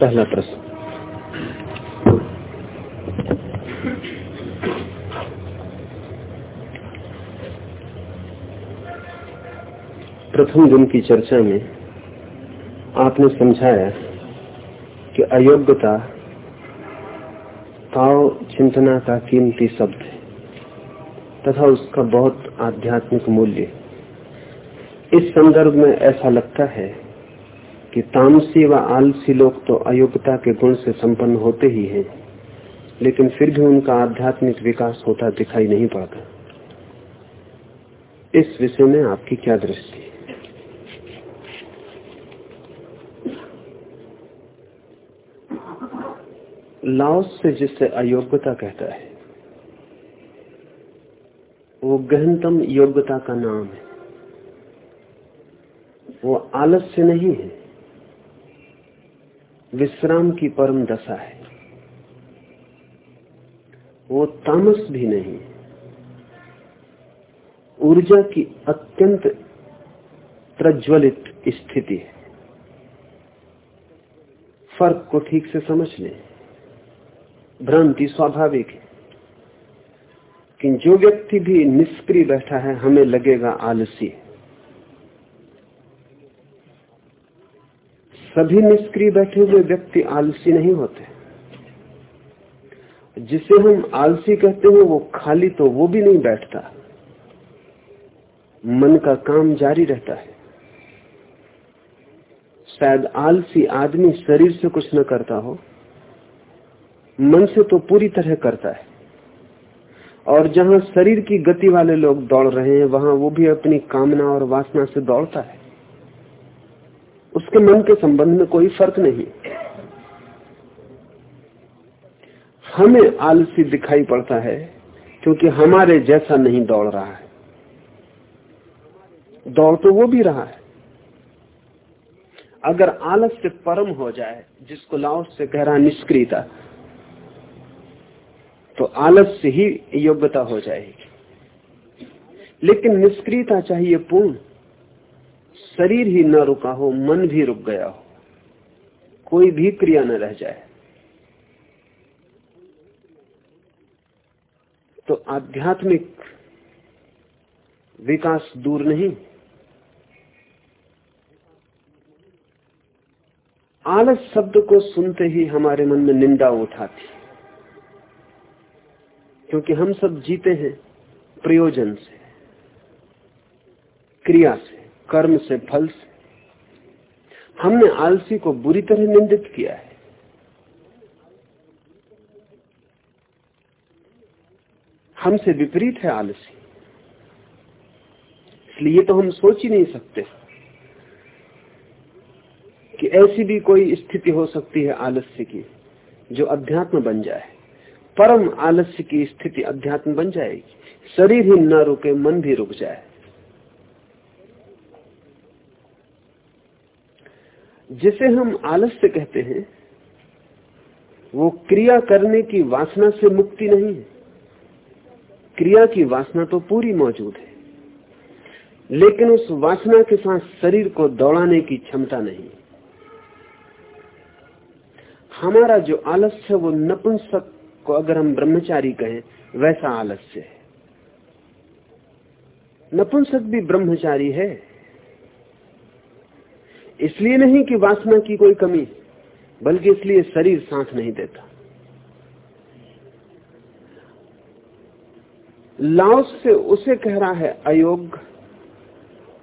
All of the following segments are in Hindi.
पहला प्रश्न। प्रथम दिन की चर्चा में आपने समझाया कि अयोग्यता ताव चिंतना का कीमती शब्द है तथा उसका बहुत आध्यात्मिक मूल्य इस संदर्भ में ऐसा लगता है कि तामसी व आलसी लोग तो अयोग्यता के गुण से संपन्न होते ही हैं, लेकिन फिर भी उनका आध्यात्मिक विकास होता दिखाई नहीं पड़ता इस विषय में आपकी क्या दृष्टि है? लाओस से जिसे अयोग्यता कहता है, वो गहनतम योग्यता का नाम है। वो आलस्य नहीं है। विश्राम की परम दशा है। वो तामस भी नहीं। ऊर्जा की अत्यंत प्रज्वलित स्थिति है। फ़र्क को ठीक से समझ लें। भ्रांति स्वाभाविक है। कि जो व्यक्ति भी निष्क्रिय बैठा है, हमें लगेगा आलसी सभी निष्क्रिय बैठे हुए व्यक्ति आलसी नहीं होते। जिसे हम आलसी कहते हैं, वो खाली तो वो भी नहीं बैठता। मन का काम जारी रहता है। शायद आलसी आदमी शरीर से कुछ न करता हो, मन से तो पूरी तरह करता है। और जहाँ शरीर की गति वाले लोग दौड़ रहे हैं, वहाँ वो भी अपनी कामना और वासना से दौड़ता है। उसके मन के संबंध में कोई फ़र्क नहीं। हमें आलसी दिखाई पड़ता है, क्योंकि हमारे जैसा नहीं दौड़ रहा है। दौड़ तो वो भी रहा है। अगर आलस्य परम हो जाए, जिसको लाओस से कह रहा निष्क्रियता तो आलस्य ही योग्यता हो जाएगी। लेकिन निष्क्रियता चाहिए पूर्ण। शरीर ही न रुका हो, मन भी रुक गया हो, कोई भी क्रिया न रह जाए। तो आध्यात्मिक विकास दूर नहीं। आलस शब्द को सुनते ही हमारे मन में निंदा उठाती। क्योंकि हम सब जीते हैं प्रयोजन से, क्रिया से। कर्म से फल से। हमने आलसी को बुरी तरह निंदित किया है। हमसे विपरीत है आलसी। इसलिए तो हम सोच ही नहीं सकते कि ऐसी भी कोई स्थिति हो सकती है आलस्य की जो अध्यात्म बन जाए। परम आलस्य की स्थिति अध्यात्म बन जाएगी। शरीर ही न रुके, मन भी रुक जाए। जिसे हम आलस्य कहते हैं, वो क्रिया करने की वासना से मुक्ति नहीं है। क्रिया की वासना तो पूरी मौजूद है, लेकिन उस वासना के साथ शरीर को दौड़ाने की क्षमता नहीं। हमारा जो आलस्य है, वो नपुंसक को अगर हम ब्रह्मचारी कहें, वैसा आलस्य है। नपुंसक भी ब्रह्मचारी है। इसलिए नहीं कि वासना की कोई कमी, बल्कि इसलिए शरीर साथ नहीं देता। लाओस से उसे कह रहा है, अयोग,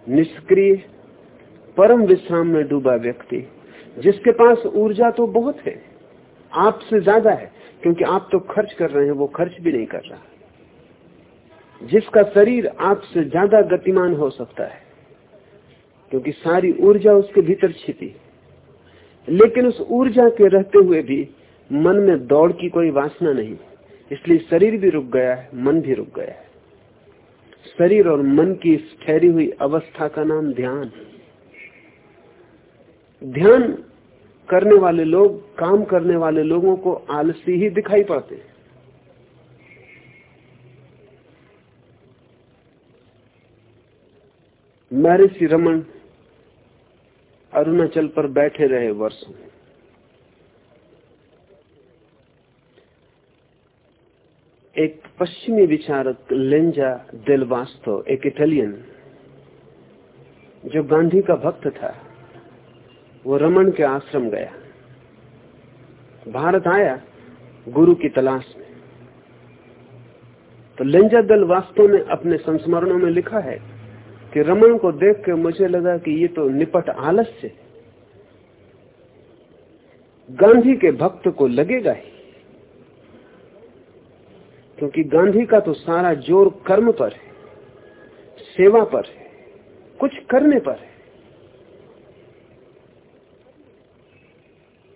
निष्क्रिय, परम विश्राम में डूबा व्यक्ति, जिसके पास ऊर्जा तो बहुत है, आपसे ज़्यादा है, क्योंकि आप तो खर्च कर रहे हैं, वो खर्च भी नहीं कर रहा। जिसका शरीर आपसे ज़्यादा गतिमान हो सकता है। क्योंकि सारी ऊर्जा उसके भीतर छिपी। लेकिन उस ऊर्जा के रहते हुए भी मन में दौड़ की कोई वासना नहीं। इसलिए शरीर भी रुक गया है, मन भी रुक गया है। शरीर और मन की ठहरी हुई अवस्था का नाम ध्यान। ध्यान करने वाले लोग, काम करने वाले लोगों को आलसी ही दिखाई पड़ते हैं। महर्षि रमन अरुणाचल पर बैठे रहे वर्षों। एक पश्चिमी विचारक लेंजा डेल एक इटालियन, जो गांधी का भक्त था, वो रमन के आश्रम गया। भारत आया गुरु की तलाश में। तो लेंजा दलवास्तव ने अपने संस्मरणों में लिखा है कि रमन को देख के मुझे लगा कि ये तो निपट आलस्य गांधी के भक्त को लगेगा ही। क्योंकि गांधी का तो सारा ज़ोर कर्म पर है, सेवा पर है, कुछ करने पर है।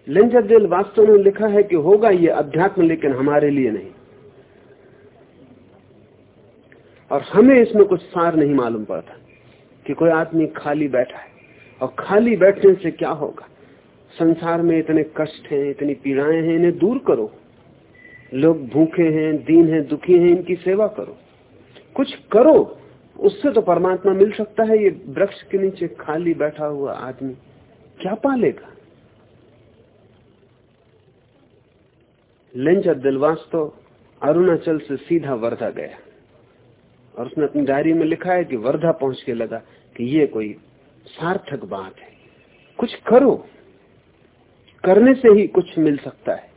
लेंजरदेल वास्तव में लिखा है कि होगा ये अध्यात्म, लेकिन हमारे लिए नहीं। और हमें इसमें कुछ सार नहीं मालूम पड़ता। कि कोई आदमी खाली बैठा है। और खाली बैठने से क्या होगा? संसार में इतने कष्ट हैं, इतनी पीड़ाएँ हैं, इन्हें दूर करो। लोग भूखे हैं, दीन हैं, दुखी हैं, इनकी सेवा करो। कुछ करो, उससे तो परमात्मा मिल सकता है, ये वृक्ष के नीचे खाली बैठा हुआ आदमी क्या पालेगा? लेंजा दिलवास तो अरुणाचल से सीधा वर्धा गया। और उसने अपनी डायरी में लिखा है कि वर्धा पहुँच के लगा कि ये कोई सार्थक बात है। कुछ करो। करने से ही कुछ मिल सकता है।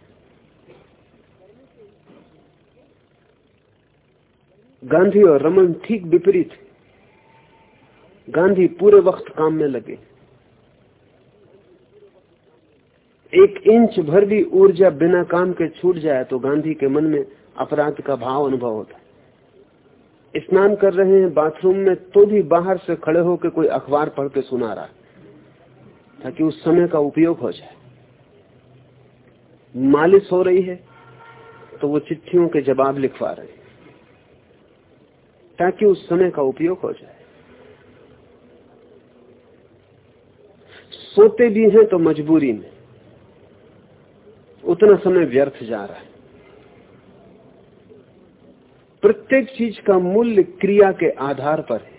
गांधी और रमन ठीक विपरीत गांधी पूरे वक्त काम में लगे। एक इंच भर भी ऊर्जा बिना काम के छूट जाए तो गांधी के मन में अपराध का भाव अनुभव होता है। स्नान कर रहे हैं बाथरूम में तो भी बाहर से खड़े होकर कोई अखबार पढ़ के सुना रहा है, ताकि उस समय का उपयोग हो जाए। मालिश हो रही है तो वो चिट्ठियों के जवाब लिखवा रहे हैं, ताकि उस समय का उपयोग हो जाए। सोते भी हैं तो मजबूरी में, उतना समय व्यर्थ जा रहा है। प्रत्येक चीज़ का मूल्य क्रिया के आधार पर है।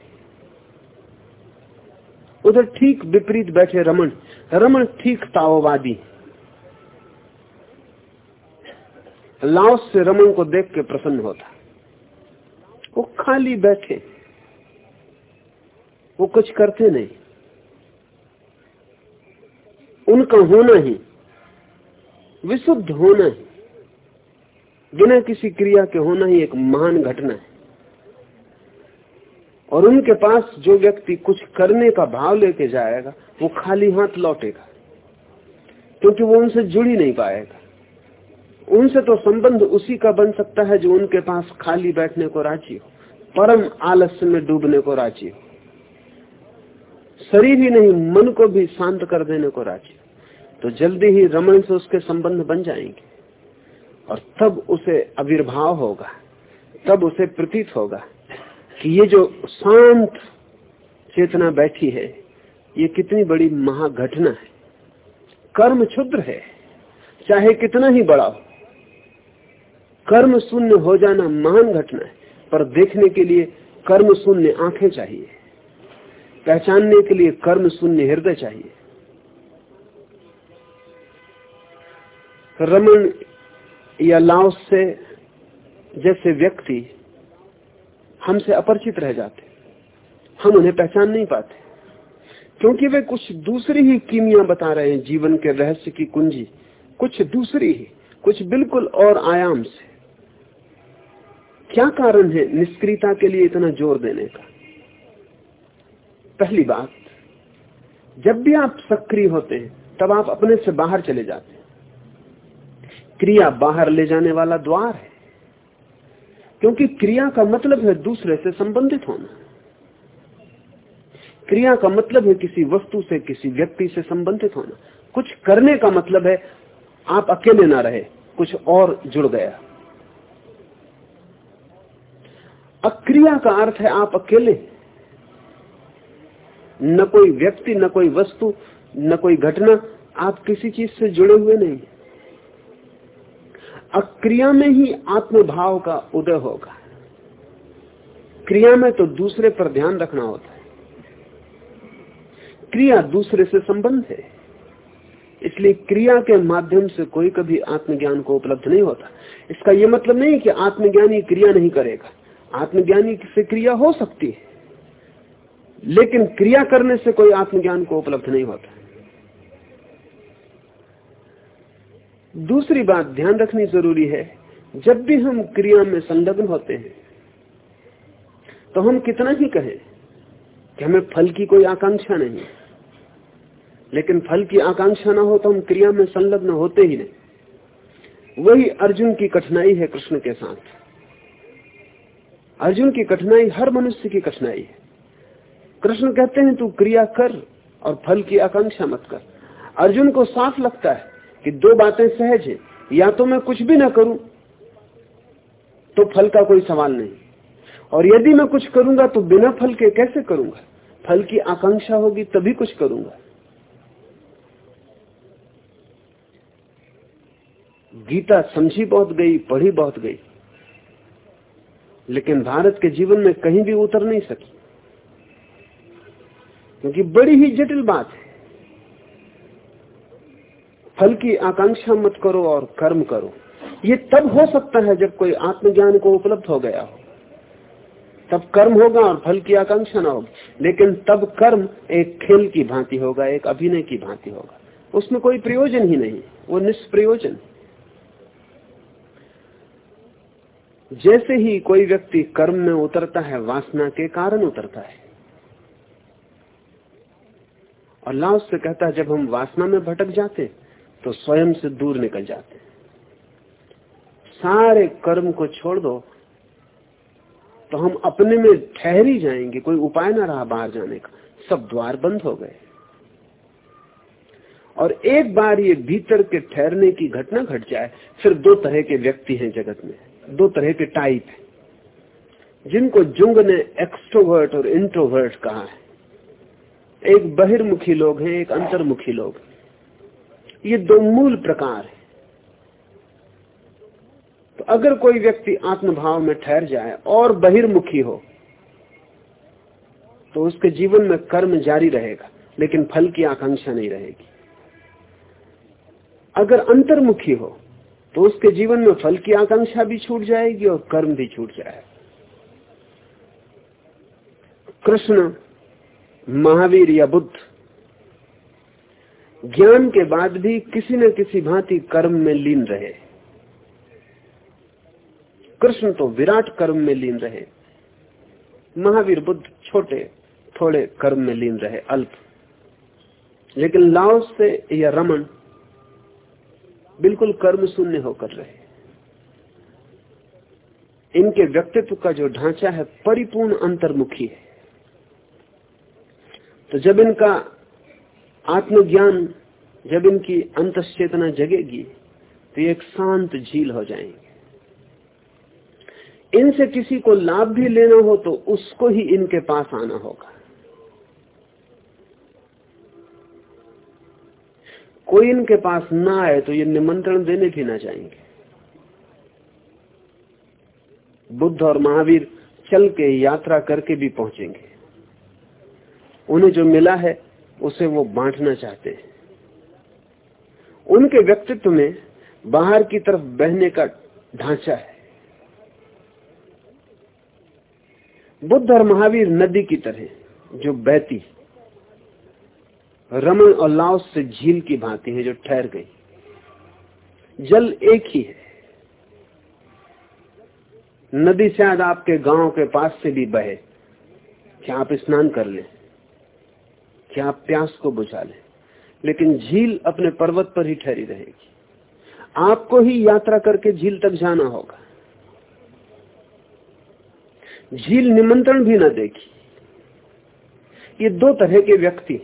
उधर ठीक विपरीत बैठे रमन रमन ठीक ताओवादी लाओस से रमन को देख के प्रसन्न होता। वो खाली बैठे। वो कुछ करते नहीं। उनका होना ही। विशुद्ध होना ही। बिना किसी क्रिया के होना ही एक महान घटना है। और उनके पास जो व्यक्ति कुछ करने का भाव लेके जाएगा, वो खाली हाथ लौटेगा, क्योंकि वो उनसे जुड़ नहीं पाएगा। उनसे तो संबंध उसी का बन सकता है जो उनके पास खाली बैठने को राज़ी हो, परम आलस्य में डूबने को राज़ी हो। शरीर ही नहीं, मन को भी शांत कर देने को राज़ी तो जल्दी ही रमन से उसके संबंध बन जाएँगे। और तब उसे आविर्भाव होगा, तब उसे प्रतीत होगा कि ये जो शांत चेतना बैठी है, ये कितनी बड़ी महाघटना है। कर्म क्षुद्र है, चाहे कितना ही बड़ा हो। कर्म शून्य हो जाना महान घटना है, पर देखने के लिए कर्म शून्य आँखें चाहिए। पहचानने के लिए कर्म शून्य हृदय चाहिए। रमन या लाओस से जैसे व्यक्ति हमसे अपरिचित रह जाते हम उन्हें पहचान नहीं पाते। क्योंकि वे कुछ दूसरी ही कीमिया बता रहे हैं, जीवन के रहस्य की कुंजी। कुछ दूसरी ही, कुछ बिल्कुल और आयाम से। क्या कारण है निष्क्रियता के लिए इतना ज़ोर देने का? पहली बात, जब भी आप सक्रिय होते हैं, तब आप अपने से बाहर चले जाते हैं। क्रिया बाहर ले जाने वाला द्वार है। क्योंकि क्रिया का मतलब है दूसरे से संबंधित होना। क्रिया का मतलब है किसी वस्तु से, किसी व्यक्ति से संबंधित होना। कुछ करने का मतलब है आप अकेले ना रहे, कुछ और जुड़ गया। अक्रिया का अर्थ है आप अकेले। न कोई व्यक्ति, न कोई वस्तु, न कोई घटना आप किसी चीज़ से जुड़े हुए नहीं। अक्रिया में ही आत्मभाव का उदय होगा। क्रिया में तो दूसरे पर ध्यान रखना होता है। क्रिया दूसरे से संबंध है। इसलिए क्रिया के माध्यम से कोई कभी आत्मज्ञान को उपलब्ध नहीं होता। इसका यह मतलब नहीं कि आत्मज्ञानी क्रिया नहीं करेगा। आत्मज्ञानी से क्रिया हो सकती है। लेकिन क्रिया करने से कोई आत्मज्ञान को उपलब्ध नहीं होता। दूसरी बात ध्यान रखनी ज़रूरी है, जब भी हम क्रिया में संलग्न होते हैं तो हम कितना ही कहें कि हमें फल की कोई आकांक्षा नहीं लेकिन फल की आकांक्षा ना हो तो हम क्रिया में संलग्न होते ही नहीं। वही अर्जुन की कठिनाई है कृष्ण के साथ। अर्जुन की कठिनाई हर मनुष्य की कठिनाई है। कृष्ण कहते हैं, तू क्रिया कर और फल की आकांक्षा मत कर। अर्जुन को साफ़ लगता है कि दो बातें सहज है, या तो मैं कुछ भी ना करूँ तो फल का कोई सवाल नहीं। और यदि मैं कुछ करूँगा तो बिना फल के कैसे करूँगा? फल की आकांक्षा होगी, तभी कुछ करूँगा। गीता समझी बहुत गई, पढ़ी बहुत गई। लेकिन भारत के जीवन में कहीं भी उतर नहीं सकी। क्योंकि बड़ी ही जटिल बात है। फल की आकांक्षा मत करो और कर्म करो। ये तब हो सकता है जब कोई आत्मज्ञान को उपलब्ध हो गया हो। तब कर्म होगा और फल की आकांक्षा ना होगी। लेकिन तब कर्म एक खेल की भांति होगा, एक अभिनय की भांति होगा। उसमें कोई प्रयोजन ही नहीं, वो निष्प्रयोजन। जैसे ही कोई व्यक्ति कर्म में उतरता है, वासना के कारण उतरता है। और लाओ से कहता है, जब हम वासना में भटक जाते तो स्वयं से दूर निकल जाते सारे कर्म को छोड़ दो तो हम अपने में ठहर ही जाएँगे, कोई उपाय ना रहा बाहर जाने का। सब द्वार बंद हो गए। और एक बार ये भीतर के ठहरने की घटना घट जाए, फिर दो तरह के व्यक्ति हैं जगत में। दो तरह के टाइप है। जिनको जुंग ने एक्सट्रोवर्ट और इंट्रोवर्ट कहा है। एक बहिर्मुखी लोग हैं, एक अंतर्मुखी लोग ये दो मूल प्रकार है। तो अगर कोई व्यक्ति आत्मभाव में ठहर जाए और बहिर्मुखी हो तो उसके जीवन में कर्म जारी रहेगा, लेकिन फल की आकांक्षा नहीं रहेगी। अगर अंतर्मुखी हो तो उसके जीवन में फल की आकांक्षा भी छूट जाएगी और कर्म भी छूट जाएगा। कृष्ण, महावीर या बुद्ध ज्ञान के बाद भी किसी न किसी भांति कर्म में लीन रहे। कृष्ण तो विराट कर्म में लीन रहे। महावीर बुद्ध छोटे, थोड़े कर्म में लीन रहे, अल्प। लेकिन लाओस से या रमन, बिल्कुल कर्म शून्य होकर रहे। इनके व्यक्तित्व का जो ढांचा है, परिपूर्ण अंतर्मुखी है। तो जब इनका आत्मज्ञान जब इनकी अंत चेतना जगेगी तो एक शांत झील हो जाएँगे। इनसे किसी को लाभ भी लेना हो तो उसको ही इनके पास आना होगा। कोई इनके पास ना आए तो ये निमंत्रण देने भी ना जाएँगे। बुद्ध और महावीर चल के यात्रा करके भी पहुँचेंगे। उन्हें जो मिला है उसे वो बांटना चाहते हैं। उनके व्यक्तित्व में बाहर की तरफ़ बहने का ढांचा है। बुद्ध और महावीर नदी की तरह जो बहती, रमन और लाओस से झील की भांति है जो ठहर गई। जल एक ही है। नदी शायद आपके गाँव के पास से भी बहे कि आप स्नान कर लें। कि आप प्यास को बुझा लें, लेकिन झील अपने पर्वत पर ही ठहरी रहेगी। आपको ही यात्रा करके झील तक जाना होगा। झील निमंत्रण भी ना देगी ये दो तरह के व्यक्ति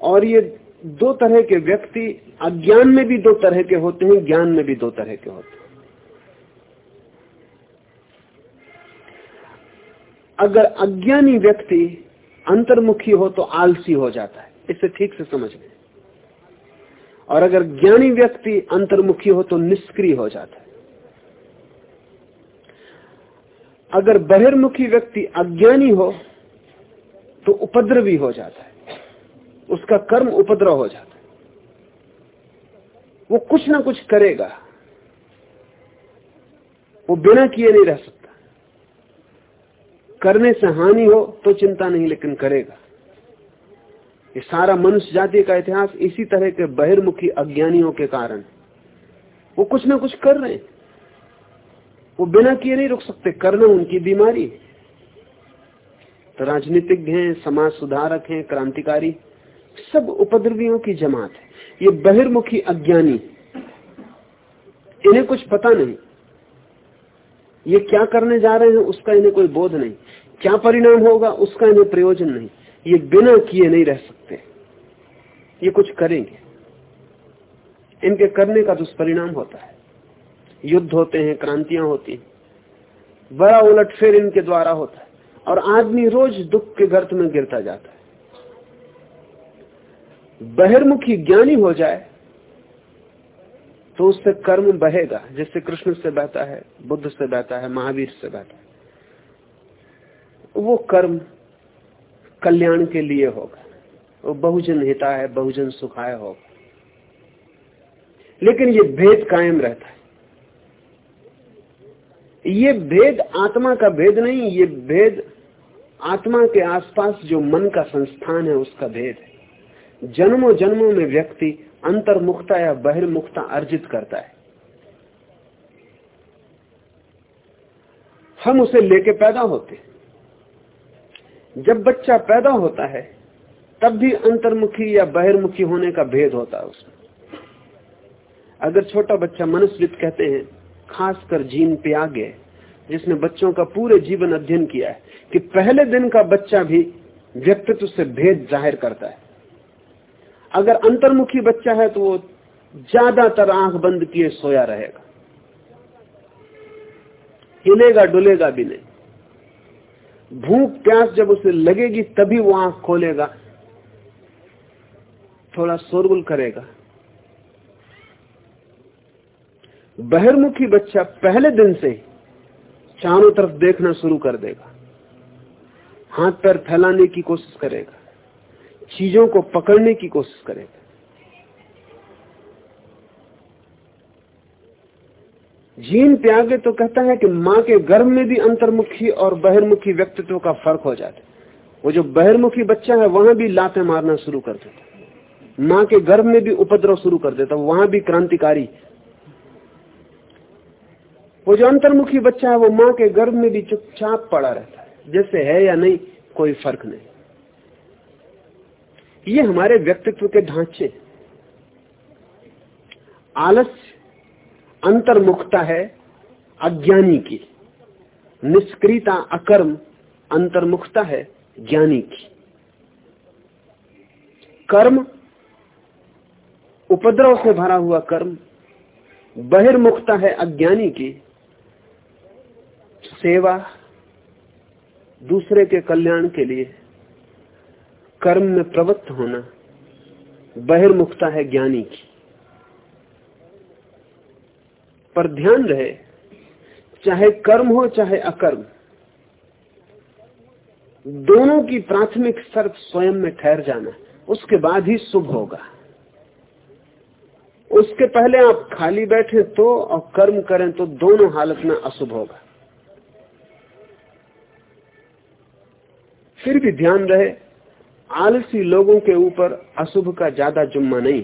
और ये दो तरह के व्यक्ति अज्ञान में भी दो तरह के होते हैं, ज्ञान में भी दो तरह के होते हैं। अगर अज्ञानी व्यक्ति अंतर्मुखी हो तो आलसी हो जाता है। इसे ठीक से समझ लें। और अगर ज्ञानी व्यक्ति अंतर्मुखी हो तो निष्क्रिय हो जाता है। अगर बहिर्मुखी व्यक्ति अज्ञानी हो तो उपद्रवी हो जाता है। उसका कर्म उपद्रव हो जाता है। वो कुछ ना कुछ करेगा। वो बिना किए नहीं रह सकता। करने से हानि हो तो चिंता नहीं, लेकिन करेगा। ये सारा मनुष्य जाति का इतिहास इसी तरह के बहिर्मुखी अज्ञानियों के कारण। वो कुछ ना कुछ कर रहे हैं। वो बिना किए नहीं रुक सकते। करना उनकी बीमारी। तो राजनीतिज्ञ हैं, समाज सुधारक हैं, क्रांतिकारी, सब उपद्रवियों की जमात है। ये बहिर्मुखी अज्ञानी। इन्हें कुछ पता नहीं। ये क्या करने जा रहे हैं, उसका इन्हें कोई बोध नहीं। क्या परिणाम होगा, उसका इन्हें प्रयोजन नहीं। ये बिना किए नहीं रह सकते। ये कुछ करेंगे। इनके करने का दुष्परिणाम होता है। युद्ध होते हैं, क्रांतियाँ होती हैं। बड़ा उलटफेर इनके द्वारा होता है। और आदमी रोज दुख के गर्त में गिरता जाता है। बहिर्मुखी ज्ञानी हो जाए तो उससे कर्म बहेगा, जैसे कृष्ण से बहता है, बुद्ध से बहता है, महावीर से बहता है। वो कर्म कल्याण के लिए होगा। वो बहुजन हिता है बहुजन सुखाय होगा। लेकिन ये भेद कायम रहता है। ये भेद आत्मा का भेद नहीं, ये भेद आत्मा के आसपास जो मन का संस्थान है, उसका भेद है। जन्मों जन्मों में व्यक्ति अंतर्मुखता या बहिर्मुखता अर्जित करता है। हम उसे लेके पैदा होते जब बच्चा पैदा होता है, तब भी अंतर्मुखी या बहिर्मुखी होने का भेद होता है उसमें। अगर छोटा बच्चा मनुष्यविद कहते हैं, खासकर जीन प्यागे, जिसने बच्चों का पूरे जीवन अध्ययन किया है, कि पहले दिन का बच्चा भी व्यक्तित्व से भेद ज़ाहिर करता है। अगर अंतर्मुखी बच्चा है तो वो ज़्यादातर आँख बंद किए सोया रहेगा। हिलेगा, डुलेगा भी नहीं। भूख, प्यास जब उसे लगेगी, तभी वो आँख खोलेगा। थोड़ा शोरगुल करेगा। बहिर्मुखी बच्चा पहले दिन से चारों तरफ़ देखना शुरू कर देगा। हाथ पैर फैलाने की कोशिश करेगा। चीज़ों को पकड़ने की कोशिश करेगा जीन त्यागे तो कहता है कि माँ के गर्भ में भी अंतर्मुखी और बहिर्मुखी व्यक्तित्व का फ़र्क हो जाता है। वो जो बहिर्मुखी बच्चा है, वहाँ भी लाते मारना शुरू कर देता माँ के गर्भ में भी उपद्रव शुरू कर देता वहाँ भी क्रांतिकारी। वो जो अंतर्मुखी बच्चा है, वो माँ के गर्भ में भी चुपचाप पड़ा रहता है। जैसे है या नहीं, कोई फ़र्क नहीं। ये हमारे व्यक्तित्व के ढांचे आलस्य, अंतर्मुखता है अज्ञानी की। निष्क्रियता, अकर्म, अंतर्मुखता है ज्ञानी की। कर्म, उपद्रव से भरा हुआ कर्म, बहिर्मुखता है अज्ञानी की। सेवा, दूसरे के कल्याण के लिए कर्म में प्रवृत्त होना, बहिर्मुखता है ज्ञानी की। पर ध्यान रहे, चाहे कर्म हो, चाहे अकर्म, दोनों की प्राथमिक शर्त स्वयं में ठहर जाना, उसके बाद ही शुभ होगा। उसके पहले आप खाली बैठे तो और कर्म करें तो दोनों हालत में अशुभ होगा। फिर भी ध्यान रहे आलसी लोगों के ऊपर अशुभ का ज़्यादा जुम्मा नहीं।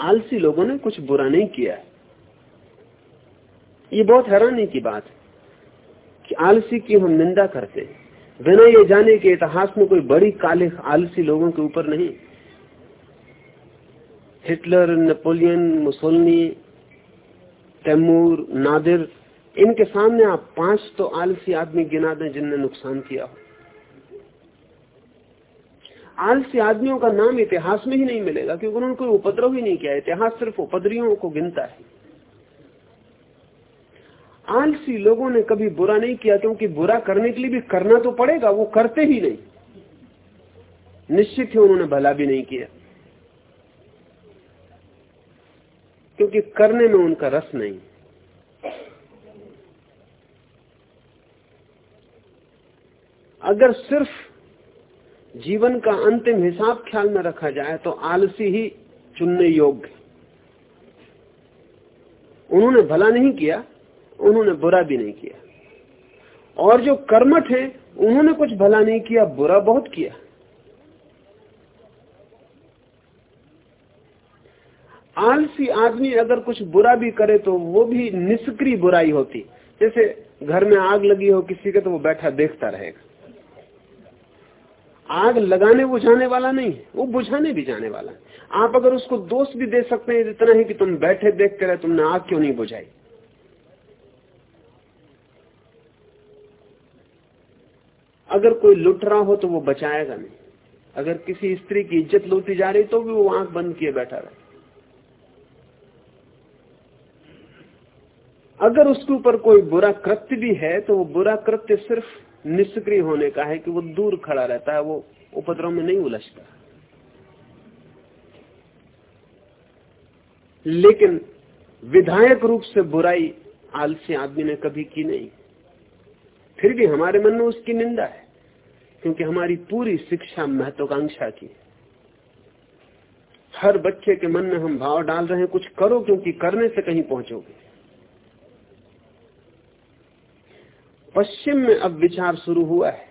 आलसी लोगों ने कुछ बुरा नहीं किया ये बहुत हैरानी की बात है कि आलसी की हम निंदा करते बिना ये जाने के इतिहास में कोई बड़ी काले आलसी लोगों के ऊपर नहीं। Hitler, Napoleon, Mussolini, Timur, Nadir, इनके सामने आप पाँच तो आलसी आदमी गिना दें जिनने नुकसान किया हो। आलसी आदमियों का नाम इतिहास में ही नहीं मिलेगा, क्योंकि उन्होंने कोई उपद्रव ही नहीं किया। इतिहास सिर्फ़ उपद्रवियों को गिनता है। आलसी लोगों ने कभी बुरा नहीं किया, क्योंकि बुरा करने के लिए भी करना तो पड़ेगा, वो करते ही नहीं। निश्चित ही उन्होंने भला भी नहीं किया। क्योंकि करने में उनका रस नहीं। अगर सिर्फ़ जीवन का अंतिम हिसाब ख्याल में रखा जाए तो आलसी ही चुनने योग्य उन्होंने भला नहीं किया, उन्होंने बुरा भी नहीं किया। और जो कर्मठ है, उन्होंने कुछ भला नहीं किया, बुरा बहुत किया। आलसी आदमी अगर कुछ बुरा भी करे तो वो भी निष्क्रिय बुराई होती। जैसे घर में आग लगी हो किसी के तो वो बैठा देखता रहेगा। आग लगाने बुझाने वाला नहीं है, वो बुझाने भी जाने वाला है। आप अगर उसको दोष भी दे सकते हैं, इतना ही कि तुम बैठे देखते रहे, तुमने आग क्यों नहीं बुझाई? अगर कोई लुट रहा हो तो वो बचाएगा नहीं। अगर किसी स्त्री की इज़्ज़त लूटी जा रही तो भी वो आँख बंद किए बैठा रहे। अगर उसके ऊपर कोई बुरा कृत्य भी है तो वो बुरा कृत्य सिर्फ़ निष्क्रिय होने का है कि वो दूर खड़ा रहता है, वो उपद्रव में नहीं उलझता। लेकिन विधायक रूप से बुराई आलसी आदमी ने कभी की नहीं। फिर भी हमारे मन में उसकी निंदा है, क्योंकि हमारी पूरी शिक्षा महत्वाकांक्षा की हर बच्चे के मन में हम भाव डाल रहे हैं, कुछ करो, क्योंकि करने से कहीं पहुंचोगे। पश्चिम में अब विचार शुरू हुआ है।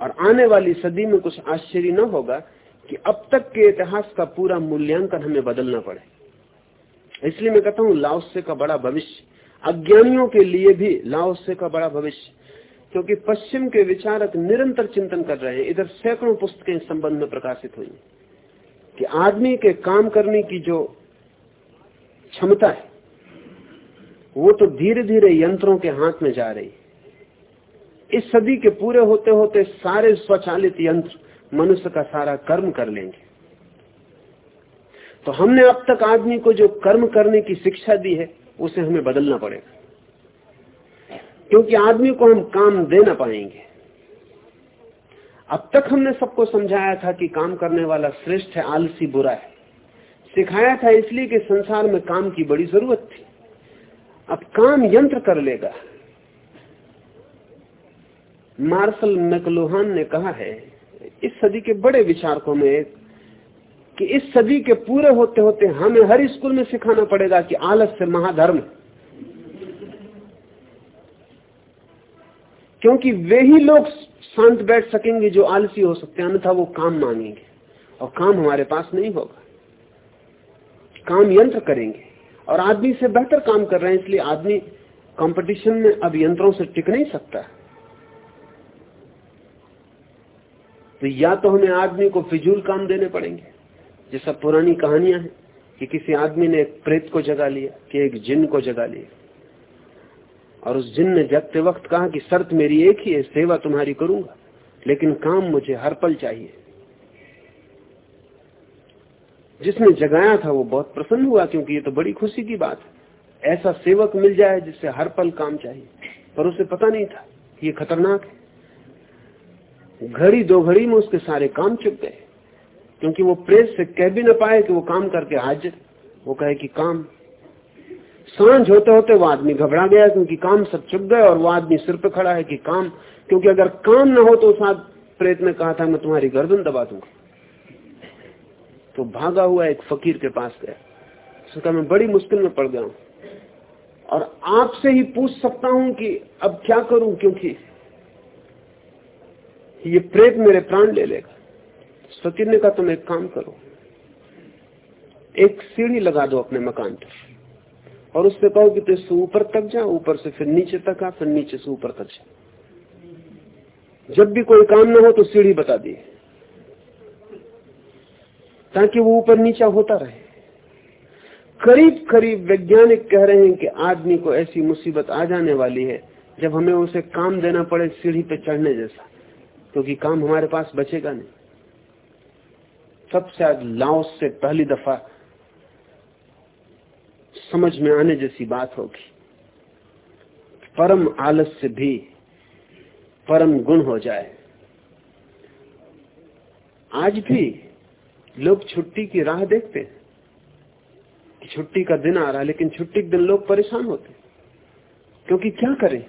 और आने वाली सदी में कुछ आश्चर्य न होगा कि अब तक के इतिहास का पूरा मूल्यांकन हमें बदलना पड़े। इसलिए मैं कहता हूँ, लाओसे का बड़ा भविष्य, अज्ञानियों के लिए भी लाओसे का बड़ा भविष्य, क्योंकि पश्चिम के विचारक निरंतर चिंतन कर रहे हैं। इधर सैकड़ों पुस्तकें इस संबंध में प्रकाशित हुई कि आदमी के काम करने की जो क्षमता है वो तो धीरे धीरे यंत्रों के हाथ में जा रही। इस सदी के पूरे होते होते सारे स्वचालित यंत्र मनुष्य का सारा कर्म कर लेंगे। तो हमने अब तक आदमी को जो कर्म करने की शिक्षा दी है, उसे हमें बदलना पड़ेगा। क्योंकि आदमी को हम काम दे ना पाएँगे। अब तक हमने सबको समझाया था कि काम करने वाला श्रेष्ठ है, आलसी बुरा है। सिखाया था इसलिए कि संसार में काम की बड़ी ज़रूरत थी। अब काम यंत्र कर लेगा। मार्शल मैकलोहान ने कहा है, इस सदी के बड़े विचारकों में एक कि इस सदी के पूरे होते होते हमें हर स्कूल में सिखाना पड़ेगा कि आलस से महाधर्म। क्योंकि वे ही लोग शांत बैठ सकेंगे जो आलसी हो सकते हैं, अन्यथा वो काम मांगेंगे। और काम हमारे पास नहीं होगा। काम यंत्र करेंगे। और आदमी से बेहतर काम कर रहे हैं, इसलिए आदमी कंपटीशन में अब यंत्रों से टिक नहीं सकता। तो या तो हमें आदमी को फिजूल काम देने पड़ेंगे। जैसा पुरानी कहानियाँ हैं कि किसी आदमी ने एक प्रेत को जगा लिया, कि एक जिन को जगा लिया। और उस जिन ने जगते वक्त कहा कि शर्त मेरी एक ही है, सेवा तुम्हारी करूँगा, लेकिन काम मुझे हर पल चाहिए। जिसने जगाया था वो बहुत प्रसन्न हुआ, क्योंकि ये तो बड़ी खुशी की बात है। ऐसा सेवक मिल जाए जिससे हर पल काम चाहिए। पर उसे पता नहीं था ये खतरनाक है। घड़ी दो घड़ी में उसके सारे काम चुप गए, क्योंकि वो प्रेस से कह भी ना पाए कि वो काम करके हाजिर। वो कहे कि काम। साँझ होते होते वो आदमी घबरा गया, क्योंकि काम सब चुप गए और वो आदमी सिर पे खड़ा है कि काम, क्योंकि अगर काम ना हो तो उस प्रेत ने कहा था, मैं तुम्हारी गर्दन दबा दूँगा। तो भागा हुआ एक फकीर के पास गया। उसका मैं बड़ी मुश्किल में पड़ गया हूँ। और आपसे ही पूछ सकता हूँ कि अब क्या करूँ, क्योंकि ये प्रेत मेरे प्राण ले लेगा। फकीर ने कहा, तुम एक काम करो। एक सीढ़ी लगा दो अपने मकान पर और उससे कहो कि तो ऊपर तक जा ऊपर से फिर नीचे तक आ, फिर नीचे से ऊपर तक जा जब भी कोई काम ना हो तो सीढ़ी बता दिए। ताकि वो ऊपर नीचा होता रहे। करीब करीब वैज्ञानिक कह रहे हैं कि आदमी को ऐसी मुसीबत आ जाने वाली है, जब हमें उसे काम देना पड़े सीढ़ी पे चढ़ने जैसा, क्योंकि काम हमारे पास बचेगा नहीं। सबसे आज लाओस से पहली दफ़ा समझ में आने जैसी बात होगी। परम आलस्य भी परम गुण हो जाए। आज भी लोग छुट्टी की राह देखते हैं कि छुट्टी का दिन आ रहा है, लेकिन छुट्टी के दिन लोग परेशान होते क्योंकि क्या करें?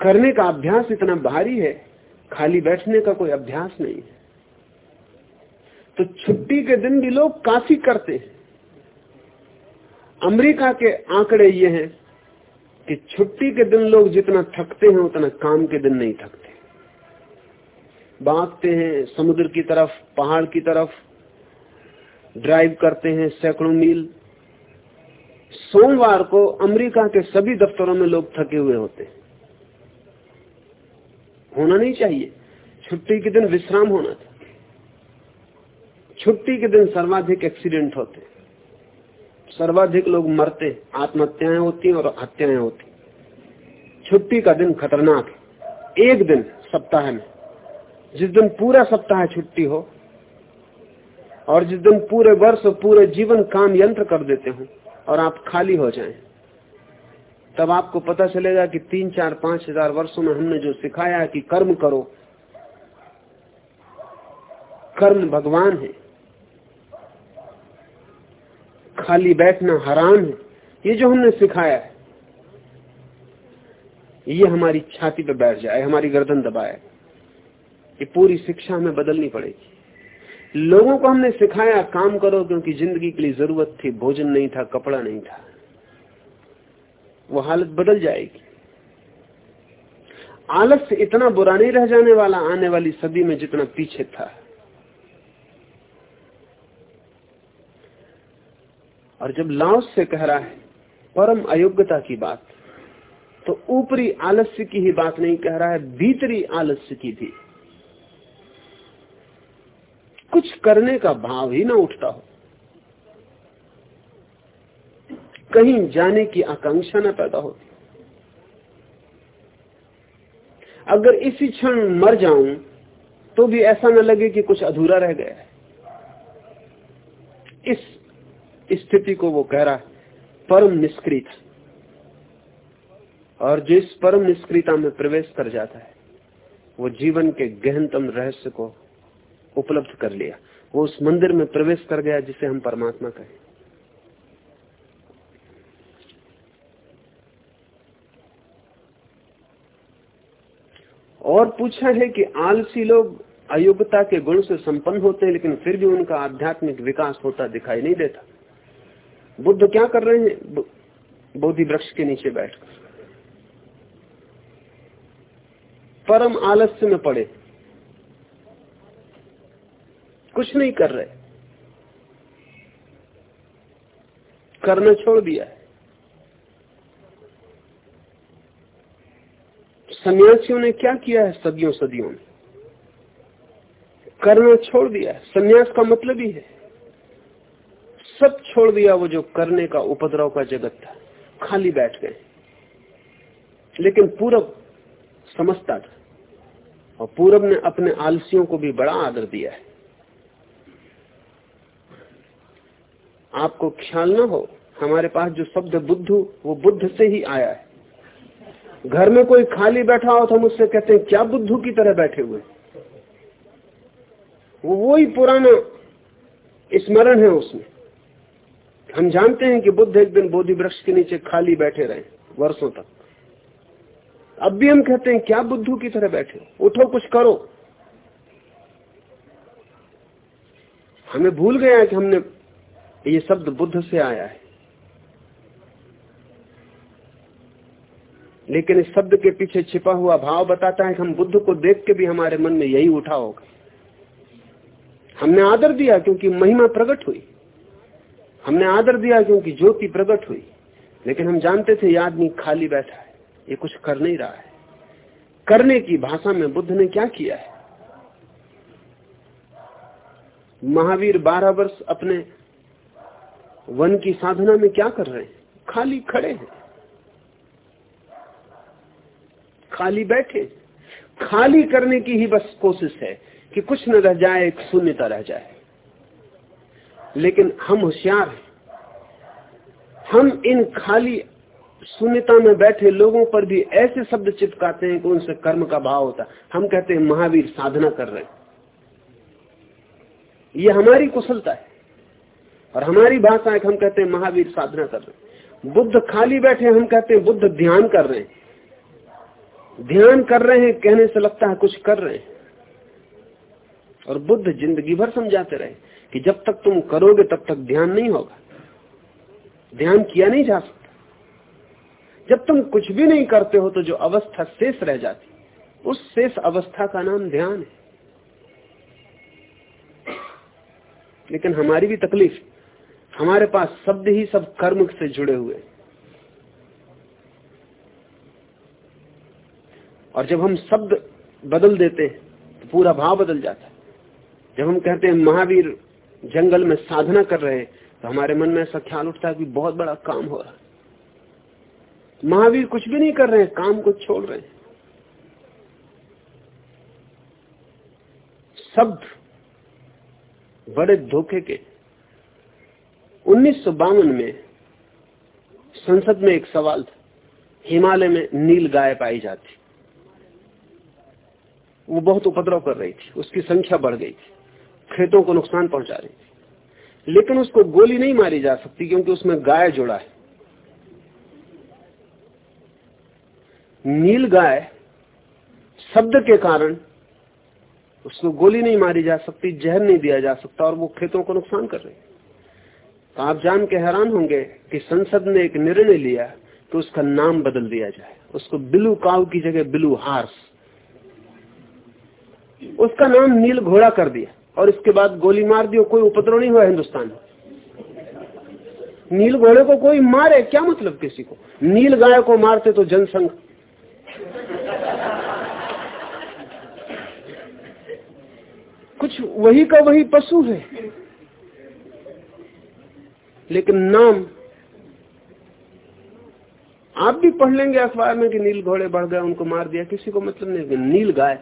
करने का अभ्यास इतना भारी है, खाली बैठने का कोई अभ्यास नहीं है। तो छुट्टी के दिन भी लोग काफ़ी करते हैं। अमेरिका के आंकड़े ये हैं कि छुट्टी के दिन लोग जितना थकते हैं, उतना काम के दिन नहीं थकते। भागते हैं, समुद्र की तरफ़, पहाड़ की तरफ़ ड्राइव करते हैं सैकड़ों मील। सोमवार को अमेरिका के सभी दफ्तरों में लोग थके हुए होते हैं। होना नहीं चाहिए। छुट्टी के दिन विश्राम होना था। छुट्टी के दिन सर्वाधिक एक्सीडेंट होते सर्वाधिक लोग मरते आत्महत्याएँ होती और हत्याएँ होती छुट्टी का दिन खतरनाक एक दिन, सप्ताह में। जिस दिन पूरा सप्ताह छुट्टी हो और जिस दिन पूरे वर्ष पूरे जीवन काम यंत्र कर देते हो और आप खाली हो जाएँ, तब आपको पता चलेगा कि तीन चार पाँच हज़ार वर्षो में हमने जो सिखाया है कि कर्म करो। कर्म भगवान है। खाली बैठना हराम है। ये जो हमने सिखाया है ये हमारी छाती पे बैठ जाए हमारी गर्दन दबाए। ये पूरी शिक्षा हमें बदलनी पड़ेगी। लोगों को हमने सिखाया, काम करो, क्योंकि ज़िंदगी के लिए ज़रूरत थी, भोजन नहीं था, कपड़ा नहीं था। वो हालत बदल जाएगी। आलस्य इतना बुरा नहीं रह जाने वाला, आने वाली सदी में जितना पीछे था। और जब लाओस से कह रहा है, परम अयोग्यता की बात तो ऊपरी आलस्य की ही बात नहीं कह रहा है, भीतरी आलस्य की भी। कुछ करने का भाव ही ना उठता हो। कहीं जाने की आकांक्षा न पैदा होती। अगर इसी क्षण मर जाऊँ तो भी ऐसा न लगे कि कुछ अधूरा रह गया है। इस स्थिति को वो कह रहा है, परम निष्क्रिय और जो इस परम निष्क्रियता में प्रवेश कर जाता है, वो जीवन के गहनतम रहस्य को उपलब्ध कर लिया। वो उस मंदिर में प्रवेश कर गया जिसे हम परमात्मा कहें। और पूछा है कि आलसी लोग अयोग्यता के गुण से संपन्न होते हैं, लेकिन फिर भी उनका आध्यात्मिक विकास होता दिखाई नहीं देता। बुद्ध क्या कर रहे हैं? बोधि वृक्ष के नीचे बैठकर। परम आलस्य में पड़े। कुछ नहीं कर रहे। करना छोड़ दिया है। सन्यासियों ने क्या किया है सदियों सदियों में? करना छोड़ दिया है। सन्यास का मतलब ही है। सब छोड़ दिया वो जो करने का उपद्रव का जगत था। खाली बैठ गए। लेकिन पूरब समझता था। और पूरब ने अपने आलसियों को भी बड़ा आदर दिया है। आपको ख्याल ना हो, हमारे पास जो शब्द बुद्धू वो बुद्ध से ही आया है। घर में कोई खाली बैठा हो तो हम उससे कहते हैं, क्या बुद्धू की तरह बैठे हुए? वो वही पुराना स्मरण है उसमें। हम जानते हैं कि बुद्ध एक दिन बोधि वृक्ष के नीचे खाली बैठे रहे, वर्षों तक। अब भी हम कहते हैं, क्या बुद्धू की तरह बैठे उठो, कुछ करो। हमें भूल गया कि हमने ये शब्द बुद्ध से आया है। लेकिन इस शब्द के पीछे छिपा हुआ भाव बताता है कि हम बुद्ध को देख के भी हमारे मन में यही उठा होगा। हमने आदर दिया क्योंकि महिमा प्रकट हुई। हमने आदर दिया क्योंकि ज्योति प्रकट हुई। लेकिन हम जानते थे ये आदमी खाली बैठा है। ये कुछ कर नहीं रहा है। करने की भाषा में बुद्ध ने क्या किया है? महावीर बारह वर्ष अपने वन की साधना में क्या कर रहे हैं? खाली खड़े हैं। खाली बैठे खाली करने की ही बस कोशिश है कि कुछ न रह जाए, एक शून्यता रह जाए। लेकिन हम होशियार हैं। हम इन खाली शून्यता में बैठे लोगों पर भी ऐसे शब्द चिपकाते हैं कि उनसे कर्म का भाव होता हम कहते हैं, महावीर साधना कर रहे हैं। ये हमारी कुशलता है। और हमारी भाषा है हम कहते हैं महावीर साधना कर रहे हैं। बुद्ध खाली बैठे हम कहते हैं बुद्ध ध्यान कर रहे हैं। ध्यान कर रहे हैं, कहने से लगता है कुछ कर रहे हैं। और बुद्ध ज़िंदगी भर समझाते रहे कि जब तक तुम करोगे, तब तक ध्यान नहीं होगा। ध्यान किया नहीं जा सकता। जब तुम कुछ भी नहीं करते हो तो जो अवस्था शेष रह जाती, उस शेष अवस्था का नाम ध्यान है। लेकिन हमारी भी तकलीफ़ हमारे पास शब्द ही सब कर्म से जुड़े हुए। और जब हम शब्द बदल देते हैं तो पूरा भाव बदल जाता है। जब हम कहते हैं, महावीर जंगल में साधना कर रहे हैं तो हमारे मन में ऐसा ख्याल उठता है कि बहुत बड़ा काम हो रहा है। महावीर कुछ भी नहीं कर रहे हैं, काम को छोड़ रहे हैं। शब्द बड़े धोखे के उन्नीस सौ बावन में संसद में एक सवाल था। हिमालय में नील गाय पाई जाती। वो बहुत उपद्रव कर रही थी। उसकी संख्या बढ़ गई थी। खेतों को नुकसान पहुँचा रही थी। लेकिन उसको गोली नहीं मारी जा सकती क्योंकि उसमें गाय जुड़ा है। नील गाय शब्द के कारण उसको गोली नहीं मारी जा सकती, जहर नहीं दिया जा सकता और वो खेतों को नुकसान कर रही। तो आप जान के हैरान होंगे कि संसद ने एक निर्णय लिया तो उसका नाम बदल दिया जाए। उसको बिलू काव की जगह बिलू हार्स। उसका नाम नील घोड़ा कर दिया। और इसके बाद गोली मार दियो कोई उपद्रव नहीं हुआ हिंदुस्तान में। नील घोड़े को कोई मारे, क्या मतलब किसी को? नील गाय को मारते तो जनसंघ। कुछ वही का वही पशु है। लेकिन नाम, आप भी पढ़ लेंगे अखबार में कि नील घोड़े बढ़ गए, उनको मार दिया। किसी को मतलब नहीं नील गाय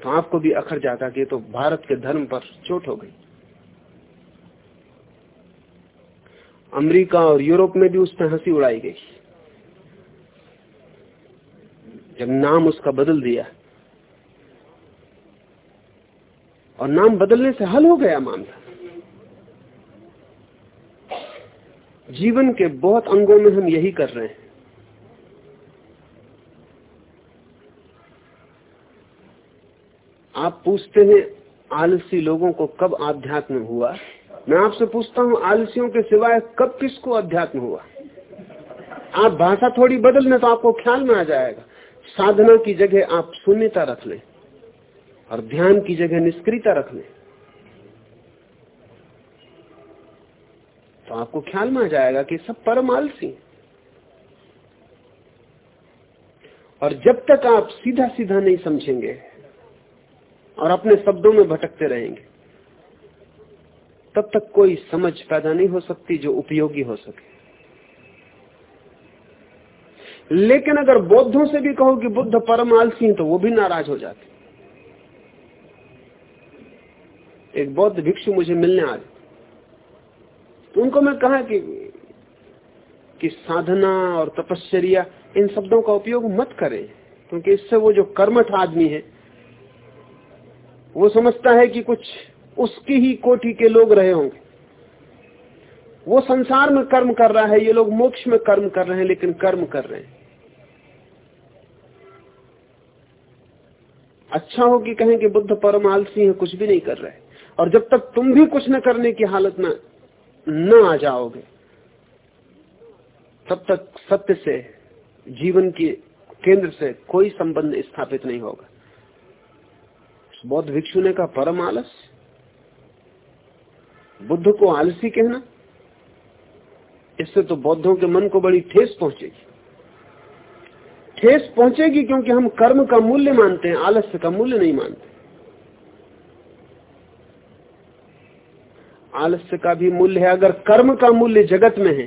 तो आपको भी अखर जाता कि तो भारत के धर्म पर चोट हो गई। अमेरिका और यूरोप में भी उस पर हँसी उड़ाई गई। जब नाम उसका बदल दिया, और नाम बदलने से हल हो गया मामला। जीवन के बहुत अंगों में हम यही कर रहे हैं। आप पूछते हैं, आलसी लोगों को कब आध्यात्म हुआ? मैं आपसे पूछता हूँ, आलसियों के सिवाय कब किसको अध्यात्म हुआ? आप भाषा थोड़ी बदल में तो आपको ख्याल में आ जाएगा। साधना की जगह आप शून्यता रख लें और ध्यान की जगह निष्क्रियता रख लें। तो आपको ख्याल में आ जाएगा कि सब परम आलसी और जब तक आप सीधा सीधा नहीं समझेंगे और अपने शब्दों में भटकते रहेंगे, तब तक कोई समझ पैदा नहीं हो सकती जो उपयोगी हो सके। लेकिन अगर बौद्धों से भी कहो कि बुद्ध परम आलसी तो वो भी नाराज़ हो जाते। एक बौद्ध भिक्षु मुझे मिलने आ तो उनको मैं कहा कि कि साधना और तपश्चर्या इन शब्दों का उपयोग मत करें, क्योंकि इससे वो जो कर्मठ आदमी है, वो समझता है कि कुछ उसकी ही कोठी के लोग रहे होंगे। वो संसार में कर्म कर रहा है, ये लोग मोक्ष में कर्म कर रहे हैं, लेकिन कर्म कर रहे हैं। अच्छा हो कि कहें कि बुद्ध परम आलसी है, कुछ भी नहीं कर रहे। और जब तक तुम भी कुछ न करने की हालत में न आ जाओगे। तब तक सत्य से, जीवन के केंद्र से कोई संबंध स्थापित नहीं होगा। बौद्ध भिक्षु ने कहा, परम आलस। बुद्ध को आलसी कहना, इससे तो बौद्धों के मन को बड़ी ठेस पहुंचेगी। ठेस पहुंचेगी क्योंकि हम कर्म का मूल्य मानते हैं, आलस्य का मूल्य नहीं मानते। आलस्य का भी मूल्य है। अगर कर्म का मूल्य जगत में है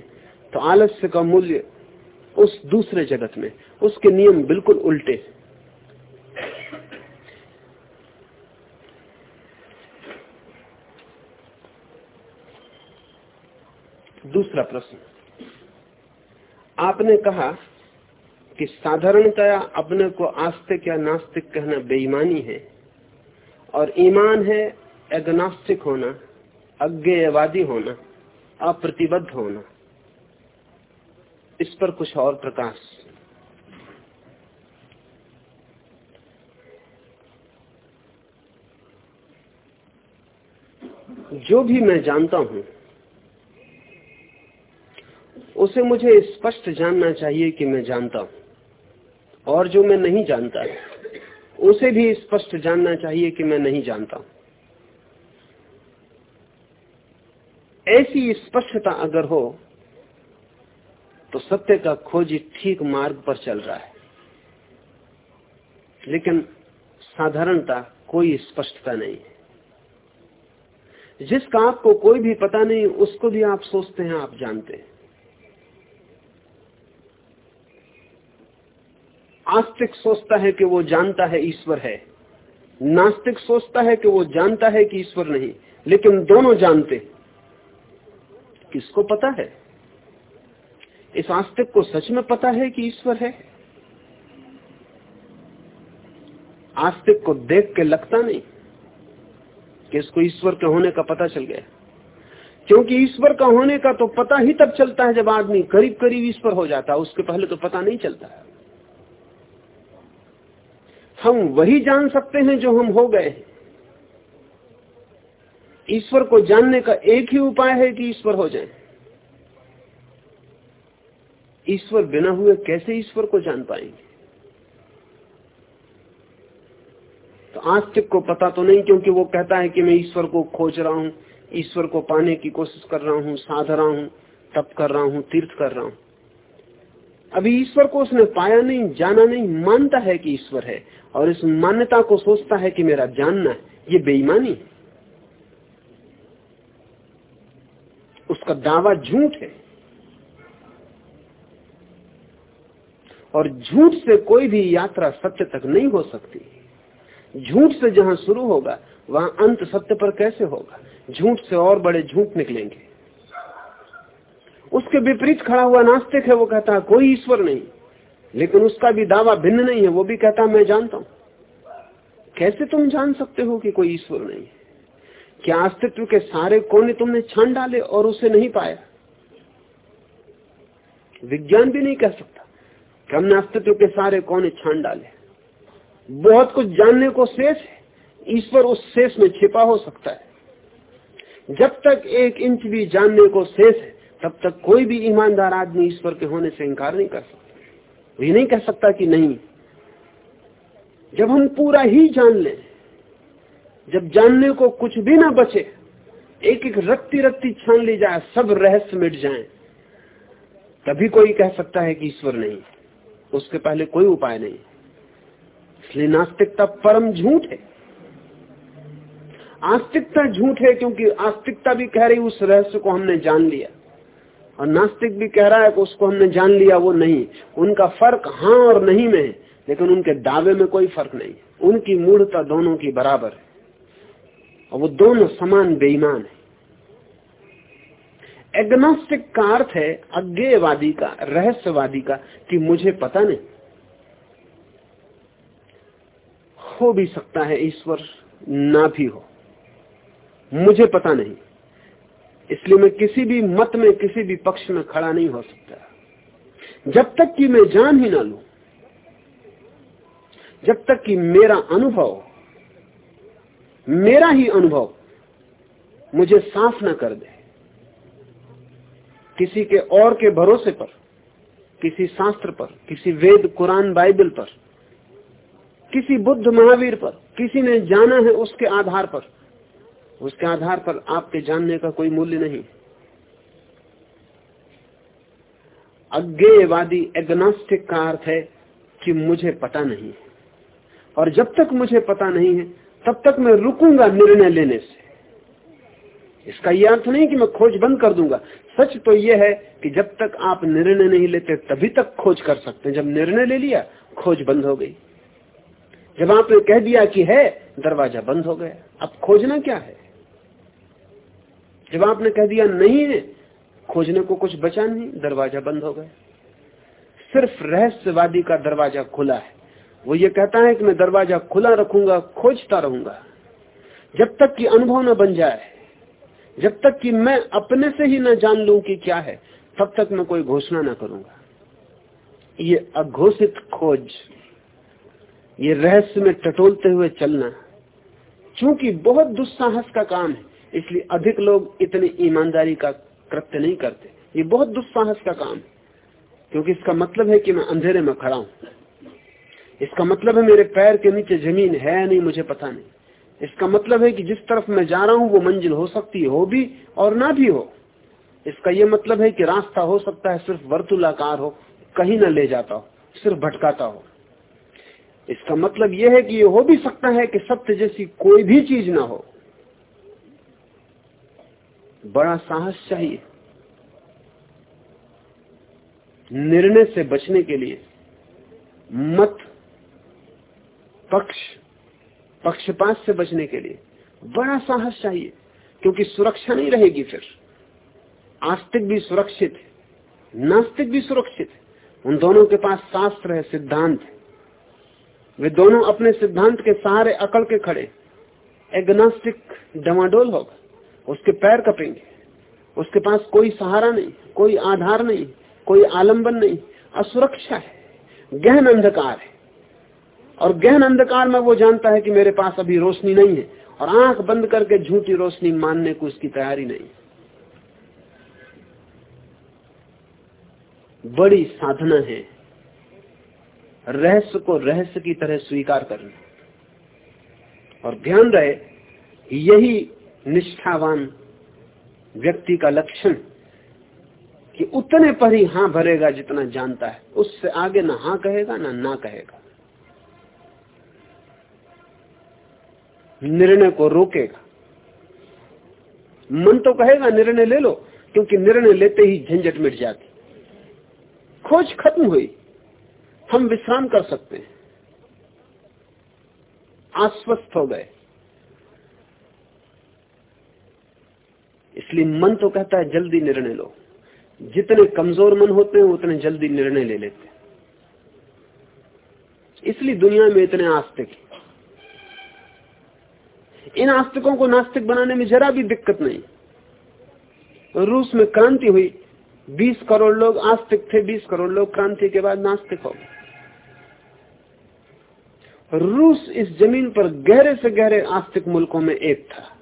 तो आलस्य का मूल्य उस दूसरे जगत में, उसके नियम बिल्कुल उल्टे दूसरा प्रश्न। आपने कहा कि साधारणतया अपने को आस्तिक या नास्तिक कहना बेईमानी है, और ईमान है एग्नास्टिक होना। अज्ञेयवादी होना, अप्रतिबद्ध होना, इस पर कुछ और प्रकाश। जो भी मैं जानता हूँ, उसे मुझे स्पष्ट जानना चाहिए कि मैं जानता हूँ, और जो मैं नहीं जानता, उसे भी स्पष्ट जानना चाहिए कि मैं नहीं जानता ऐसी स्पष्टता अगर हो तो सत्य का खोजी ठीक मार्ग पर चल रहा है। लेकिन साधारणता कोई स्पष्टता नहीं है। जिसका आपको कोई भी पता नहीं, उसको भी आप सोचते हैं, आप जानते हैं। आस्तिक सोचता है कि वो जानता है ईश्वर है। नास्तिक सोचता है कि वो जानता है कि ईश्वर नहीं, लेकिन दोनों जानते किसको पता है? इस आस्तिक को सच में पता है कि ईश्वर है? आस्तिक को देख के लगता नहीं कि इसको ईश्वर के होने का पता चल गया। क्योंकि ईश्वर का होने का तो पता ही तब चलता है जब आदमी करीब करीब ईश्वर हो जाता है। उसके पहले तो पता नहीं चलता है। हम वही जान सकते हैं जो हम हो गए ईश्वर को जानने का एक ही उपाय है कि ईश्वर हो जाए। ईश्वर बिना हुए कैसे ईश्वर को जान पाएँगे? तो आस्तिक को पता तो नहीं, क्योंकि वो कहता है कि मैं ईश्वर को खोज रहा हूँ, ईश्वर को पाने की कोशिश कर रहा हूँ, साध रहा हूँ, तप कर रहा हूँ, तीर्थ कर रहा हूँ। अभी ईश्वर को उसने पाया नहीं, जाना नहीं, मानता है कि ईश्वर है, और इस मान्यता को सोचता है कि मेरा जानना ये बेईमानी है। उसका दावा झूठ है। और झूठ से कोई भी यात्रा सत्य तक नहीं हो सकती। झूठ से जहाँ शुरू होगा, वहाँ अंत सत्य पर कैसे होगा? झूठ से और बड़े झूठ निकलेंगे। उसके विपरीत खड़ा हुआ नास्तिक है, वो कहता है, कोई ईश्वर नहीं। लेकिन उसका भी दावा भिन्न नहीं है, वो भी कहता मैं जानता हूँ। कैसे तुम जान सकते हो कि कोई ईश्वर नहीं है? क्या अस्तित्व के सारे कोने तुमने छान डाले और उसे नहीं पाया? विज्ञान भी नहीं कह सकता कि हमने अस्तित्व के सारे कोने छान डाले। बहुत कुछ जानने को शेष है। ईश्वर उस शेष में छिपा हो सकता है। जब तक एक इंच भी जानने को शेष है, तब तक कोई भी ईमानदार आदमी ईश्वर के होने से इंकार नहीं कर सकता। ये नहीं कह सकता कि नहीं। जब हम पूरा ही जान लें जब जानने को कुछ भी ना बचे, एक एक रत्ती रत्ती छान ली जाए, सब रहस्य मिट जाए। तभी कोई कह सकता है कि ईश्वर नहीं। उसके पहले कोई उपाय नहीं। इसलिए नास्तिकता परम झूठ है। आस्तिकता झूठ है क्योंकि आस्तिकता भी कह रही, उस रहस्य को हमने जान लिया। और नास्तिक भी कह रहा है कि उसको हमने जान लिया, वो नहीं। उनका फ़र्क हाँ और नहीं में है, लेकिन उनके दावे में कोई फ़र्क नहीं। उनकी मूढ़ता दोनों की बराबर है। और वो दोनों समान बेईमान है। एग्नोस्टिक का अर्थ है अज्ञेयवादी का, रहस्यवादी का, कि मुझे पता नहीं। हो भी सकता है ईश्वर ना भी हो। मुझे पता नहीं। इसलिए मैं किसी भी मत में, किसी भी पक्ष में खड़ा नहीं हो सकता। जब तक कि मैं जान ही ना लू, जब तक कि मेरा अनुभव मेरा ही अनुभव, मुझे साफ़ न कर दे। किसी के और के भरोसे पर, किसी शास्त्र पर, किसी वेद, कुरान, बाइबल पर, किसी बुद्ध महावीर पर, किसी ने जाना है उसके आधार पर, उसके आधार पर आपके जानने का कोई मूल्य नहीं। अज्ञेयवादी एग्नोस्टिक का अर्थ है कि मुझे पता नहीं है। और जब तक मुझे पता नहीं है तब तक मैं रुकूँगा निर्णय लेने से। इसका यह अर्थ नहीं कि मैं खोज बंद कर दूँगा। सच तो यह है कि जब तक आप निर्णय नहीं लेते, तभी तक खोज कर सकते हैं। जब निर्णय ले लिया, खोज बंद हो गई। जब आपने कह दिया कि है, दरवाज़ा बंद हो गया। अब खोजना क्या है? जब आपने कह दिया नहीं है, खोजने को कुछ बचा नहीं, दरवाज़ा बंद हो गया। सिर्फ़ रहस्यवादी का दरवाज़ा खुला है। वो ये कहता है कि मैं दरवाज़ा खुला रखूँगा, खोजता रहूँगा। जब तक कि अनुभव न बन जाए, जब तक कि मैं अपने से ही न जान लू कि क्या है, तब तक मैं कोई घोषणा न करूँगा। ये अघोषित खोज, ये रहस्य में टटोलते हुए चलना क्योंकि बहुत दुस्साहस का काम है, इसलिए अधिक लोग इतनी ईमानदारी का कृत्य नहीं करते। ये बहुत दुस्साहस का काम है, क्योंकि इसका मतलब है कि मैं अंधेरे में खड़ा हूँ। इसका मतलब है मेरे पैर के नीचे ज़मीन है नहीं, मुझे पता नहीं। इसका मतलब है कि जिस तरफ़ मैं जा रहा हूँ, वो मंजिल हो सकती हो भी और ना भी हो। इसका यह मतलब है कि रास्ता हो सकता है सिर्फ़ वर्तुलाकार हो, कहीं ना ले जाता हो, सिर्फ़ भटकाता हो। इसका मतलब यह है कि ये हो भी सकता है कि सत्य जैसी कोई भी चीज़ ना हो। बड़ा साहस चाहिए। निर्णय से बचने के लिए मत पक्ष, पक्षपात से बचने के लिए। बड़ा साहस चाहिए, क्योंकि सुरक्षा नहीं रहेगी फिर। आस्तिक भी सुरक्षित है, नास्तिक भी सुरक्षित है। उन दोनों के पास शास्त्र है, सिद्धांत है। वे दोनों अपने सिद्धांत के सहारे अकड़ के खड़े। एग्नास्टिक डमाडोल होगा, उसके पैर कपेंगे। उसके पास कोई सहारा नहीं, कोई आधार नहीं, कोई आलंबन नहीं। असुरक्षा है, गहन अंधकार है। और गहन अंधकार में वो जानता है कि मेरे पास अभी रोशनी नहीं है और आँख बंद करके झूठी रोशनी मानने को उसकी तैयारी नहीं। बड़ी साधना है रहस्य को रहस्य की तरह स्वीकार करना। और ध्यान रहे, यही निष्ठावान व्यक्ति का लक्षण कि उतने पर ही हाँ भरेगा जितना जानता है। उससे आगे ना हाँ कहेगा, ना ना कहेगा। निर्णय को रोकेगा। मन तो कहेगा, निर्णय ले लो, क्योंकि निर्णय लेते ही झंझट मिट जाती। खोज खत्म हुई। हम विश्राम कर सकते हैं। आश्वस्त हो गए। इसलिए मन तो कहता है, जल्दी निर्णय लो। जितने कमज़ोर मन होते हैं, उतने जल्दी निर्णय ले लेते हैं। इसलिए दुनिया में इतने आस्तिक इन आस्तिकों को नास्तिक बनाने में जरा भी दिक्कत नहीं। रूस में क्रांति हुई। 20 करोड़ लोग आस्तिक थे 20 करोड़ लोग क्रांति के बाद नास्तिक हो गए। रूस इस ज़मीन पर गहरे से गहरे आस्तिक मुल्कों में एक था।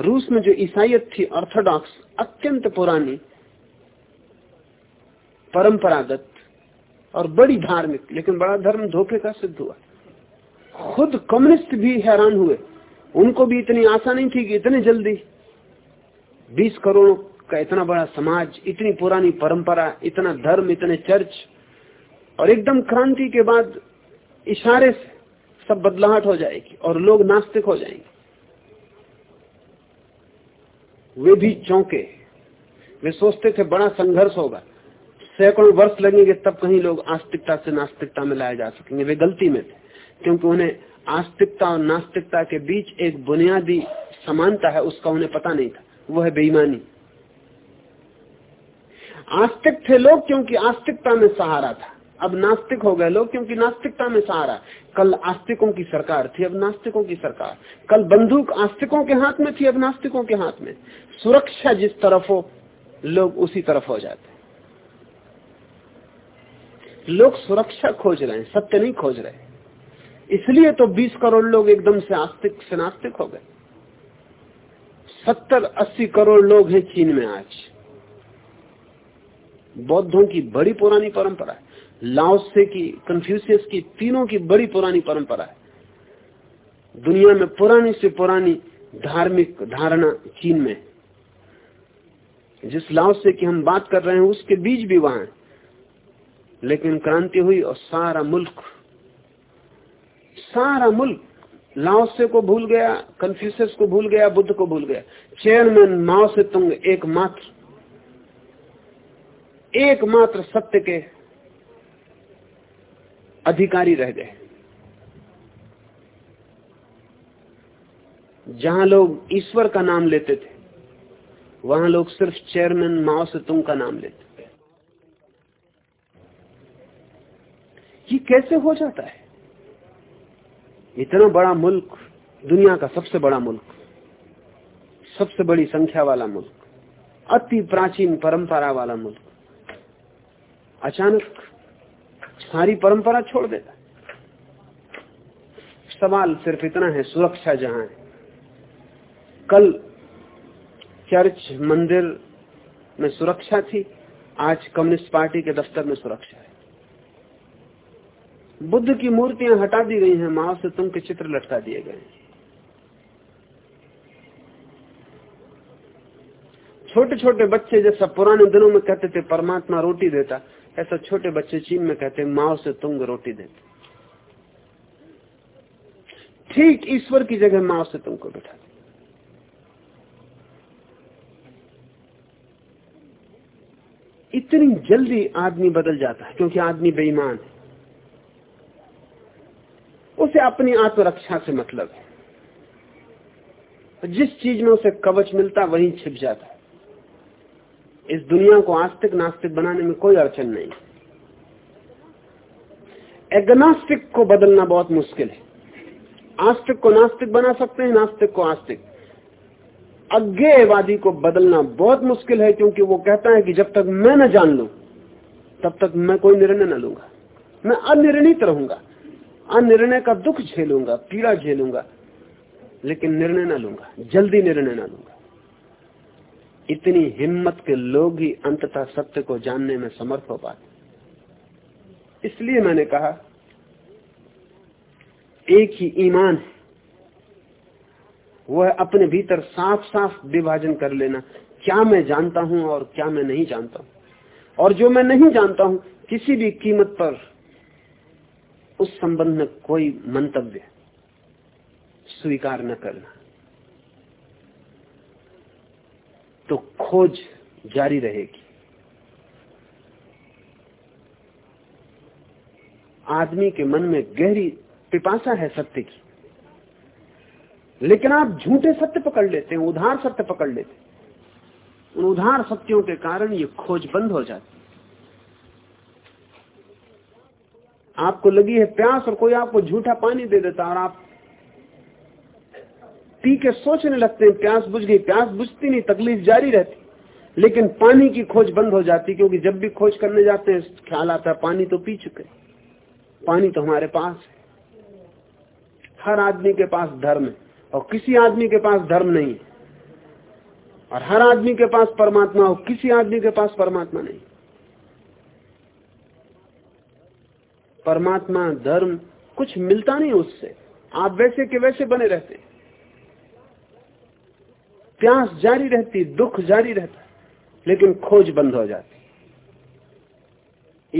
रूस में जो ईसाइत थी ऑर्थोडॉक्स अत्यंत पुरानी, परंपरागत और बड़ी धार्मिक, लेकिन बड़ा धर्म धोखे का सिद्ध हुआ। खुद कम्युनिस्ट भी हैरान हुए। उनको भी इतनी आशा नहीं थी कि इतने जल्दी 20 करोड़ का इतना बड़ा समाज, इतनी पुरानी परंपरा, इतना धर्म, इतने चर्च और एकदम क्रांति के बाद इशारे से सब बदलाहट हो जाएगी और लोग नास्तिक हो जाएँगे। वे भी चौंके। वे सोचते थे बड़ा संघर्ष होगा। सैकड़ों वर्ष लगेंगे तब कहीं लोग आस्तिकता से नास्तिकता में लाए जा सकेंगे। वे गलती में थे, क्योंकि उन्हें आस्तिकता और नास्तिकता के बीच एक बुनियादी समानता है, उसका उन्हें पता नहीं था। वो है बेईमानी। आस्तिक थे लोग क्योंकि आस्तिकता में सहारा था। अब नास्तिक हो गए लोग क्योंकि नास्तिकता में सहारा। कल आस्तिकों की सरकार थी, अब नास्तिकों की सरकार। कल बंदूक आस्तिकों के हाथ में थी, अब नास्तिकों के हाथ में। सुरक्षा जिस तरफ़ हो, लोग उसी तरफ़ हो जाते लोग सुरक्षा खोज रहे हैं, सत्य नहीं खोज रहे। इसलिए तो 20 करोड़ लोग एकदम से आस्तिक से नास्तिक हो गए। 70-80 करोड़ लोग हैं चीन में आज। बौद्धों की बड़ी पुरानी परंपरा है। लाओसे की कंफ्यूशियस की, तीनों की बड़ी पुरानी परंपरा है। दुनिया में पुरानी से पुरानी धार्मिक धारणा चीन में जिस लाओसे की हम बात कर रहे हैं, उसके बीज भी वहाँ है। लेकिन क्रांति हुई और सारा मुल्क सारा मुल्क लाओसे को भूल गया कंफ्यूशियस को भूल गया, बुद्ध को भूल गया। चेयरमैन माओ से तुंग एकमात्र एकमात्र सत्य के अधिकारी रह गए। जहाँ लोग ईश्वर का नाम लेते थे, वहाँ लोग सिर्फ़ चेयरमैन माओ से तुम का नाम लेते थे। ये कैसे हो जाता है? इतना बड़ा मुल्क दुनिया का सबसे बड़ा मुल्क, सबसे बड़ी संख्या वाला मुल्क, अति प्राचीन परंपरा वाला मुल्क, अचानक सारी परंपरा छोड़ देता सवाल सिर्फ़ इतना है, सुरक्षा जहाँ है। कल चर्च, मंदिर में सुरक्षा थी, आज कम्युनिस्ट पार्टी के दफ्तर में सुरक्षा है। बुद्ध की मूर्तियाँ हटा दी गई हैं माओ से तुम के चित्र लटका दिए गए छोटे छोटे बच्चे जैसा पुराने दिनों में कहते थे, परमात्मा रोटी देता, ऐसा छोटे बच्चे चीन में कहते माओ से तुंग रोटी देते। ठीक ईश्वर की जगह माओ से तुमको बैठा इतनी जल्दी आदमी बदल जाता है, क्योंकि आदमी बेईमान है। उसे अपनी आत्मरक्षा से मतलब है। जिस चीज़ में उसे कवच मिलता, वहीं छिप जाता। इस दुनिया को आस्तिक नास्तिक बनाने में कोई अड़चन नहीं। एग्नास्टिक को बदलना बहुत मुश्किल है। आस्तिक को नास्तिक बना सकते हैं, नास्तिक को आस्तिक। अज्ञेयवादी को बदलना बहुत मुश्किल है, क्योंकि वो कहता है कि जब तक मैं न जान लू, तब तक मैं कोई निर्णय न लूँगा। मैं अनिर्णित रहूँगा। अनिर्णय का दुख झेलूँगा, पीड़ा झेलूँगा, लेकिन निर्णय ना लूँगा, जल्दी निर्णय ना लूँगा। इतनी हिम्मत के लोग ही अंततः सत्य को जानने में समर्थ हो पाते इसलिए मैंने कहा, एक ही ईमान है। वो है अपने भीतर साफ़ साफ़ विभाजन कर लेना, क्या मैं जानता हूँ और क्या मैं नहीं जानता हूँ। और जो मैं नहीं जानता हूँ, किसी भी कीमत पर उस संबंध में कोई मंतव्य स्वीकार न करना। तो खोज जारी रहेगी। आदमी के मन में गहरी पिपासा है सत्य की। लेकिन आप झूठे सत्य पकड़ लेते हैं, उधार सत्य पकड़ लेते हैं। उन उधार सत्यों के कारण ये खोज बंद हो जाती आपको लगी है प्यास और कोई आपको झूठा पानी दे देता और आप पी के सोचने लगते हैं, प्यास बुझ गई, प्यास बुझती नहीं, तकलीफ़ जारी रहती। लेकिन पानी की खोज बंद हो जाती, क्योंकि जब भी खोज करने जाते हैं, ख्याल आता है, पानी तो पी चुके पानी तो हमारे पास है। हर आदमी के पास धर्म है, और किसी आदमी के पास धर्म नहीं है। और हर आदमी के पास परमात्मा हो किसी आदमी के पास परमात्मा नहीं। परमात्मा, धर्म, कुछ मिलता नहीं उससे। आप वैसे के वैसे बने रहते। प्यास जारी रहती, दुख जारी रहता, लेकिन खोज बंद हो जाती।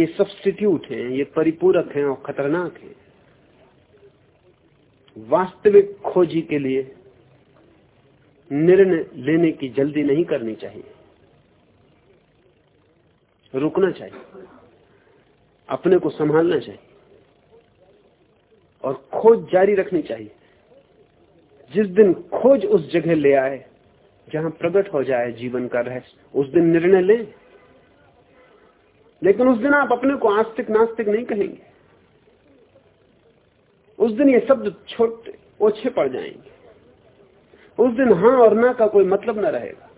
ये सब्सटीट्यूट हैं, ये परिपूरक हैं और खतरनाक हैं। वास्तविक खोजी के लिए निर्णय लेने की जल्दी नहीं करनी चाहिए। रुकना चाहिए। अपने को संभालना चाहिए। और खोज जारी रखनी चाहिए। जिस दिन खोज उस जगह ले आए, जहाँ प्रकट हो जाए जीवन का रहस्य, उस दिन निर्णय ले। लेकिन उस दिन आप अपने को आस्तिक नास्तिक नहीं कहेंगे। उस दिन ये शब्द छोटे ओछे पड़ जाएँगे। उस दिन हाँ और ना का कोई मतलब ना रहेगा।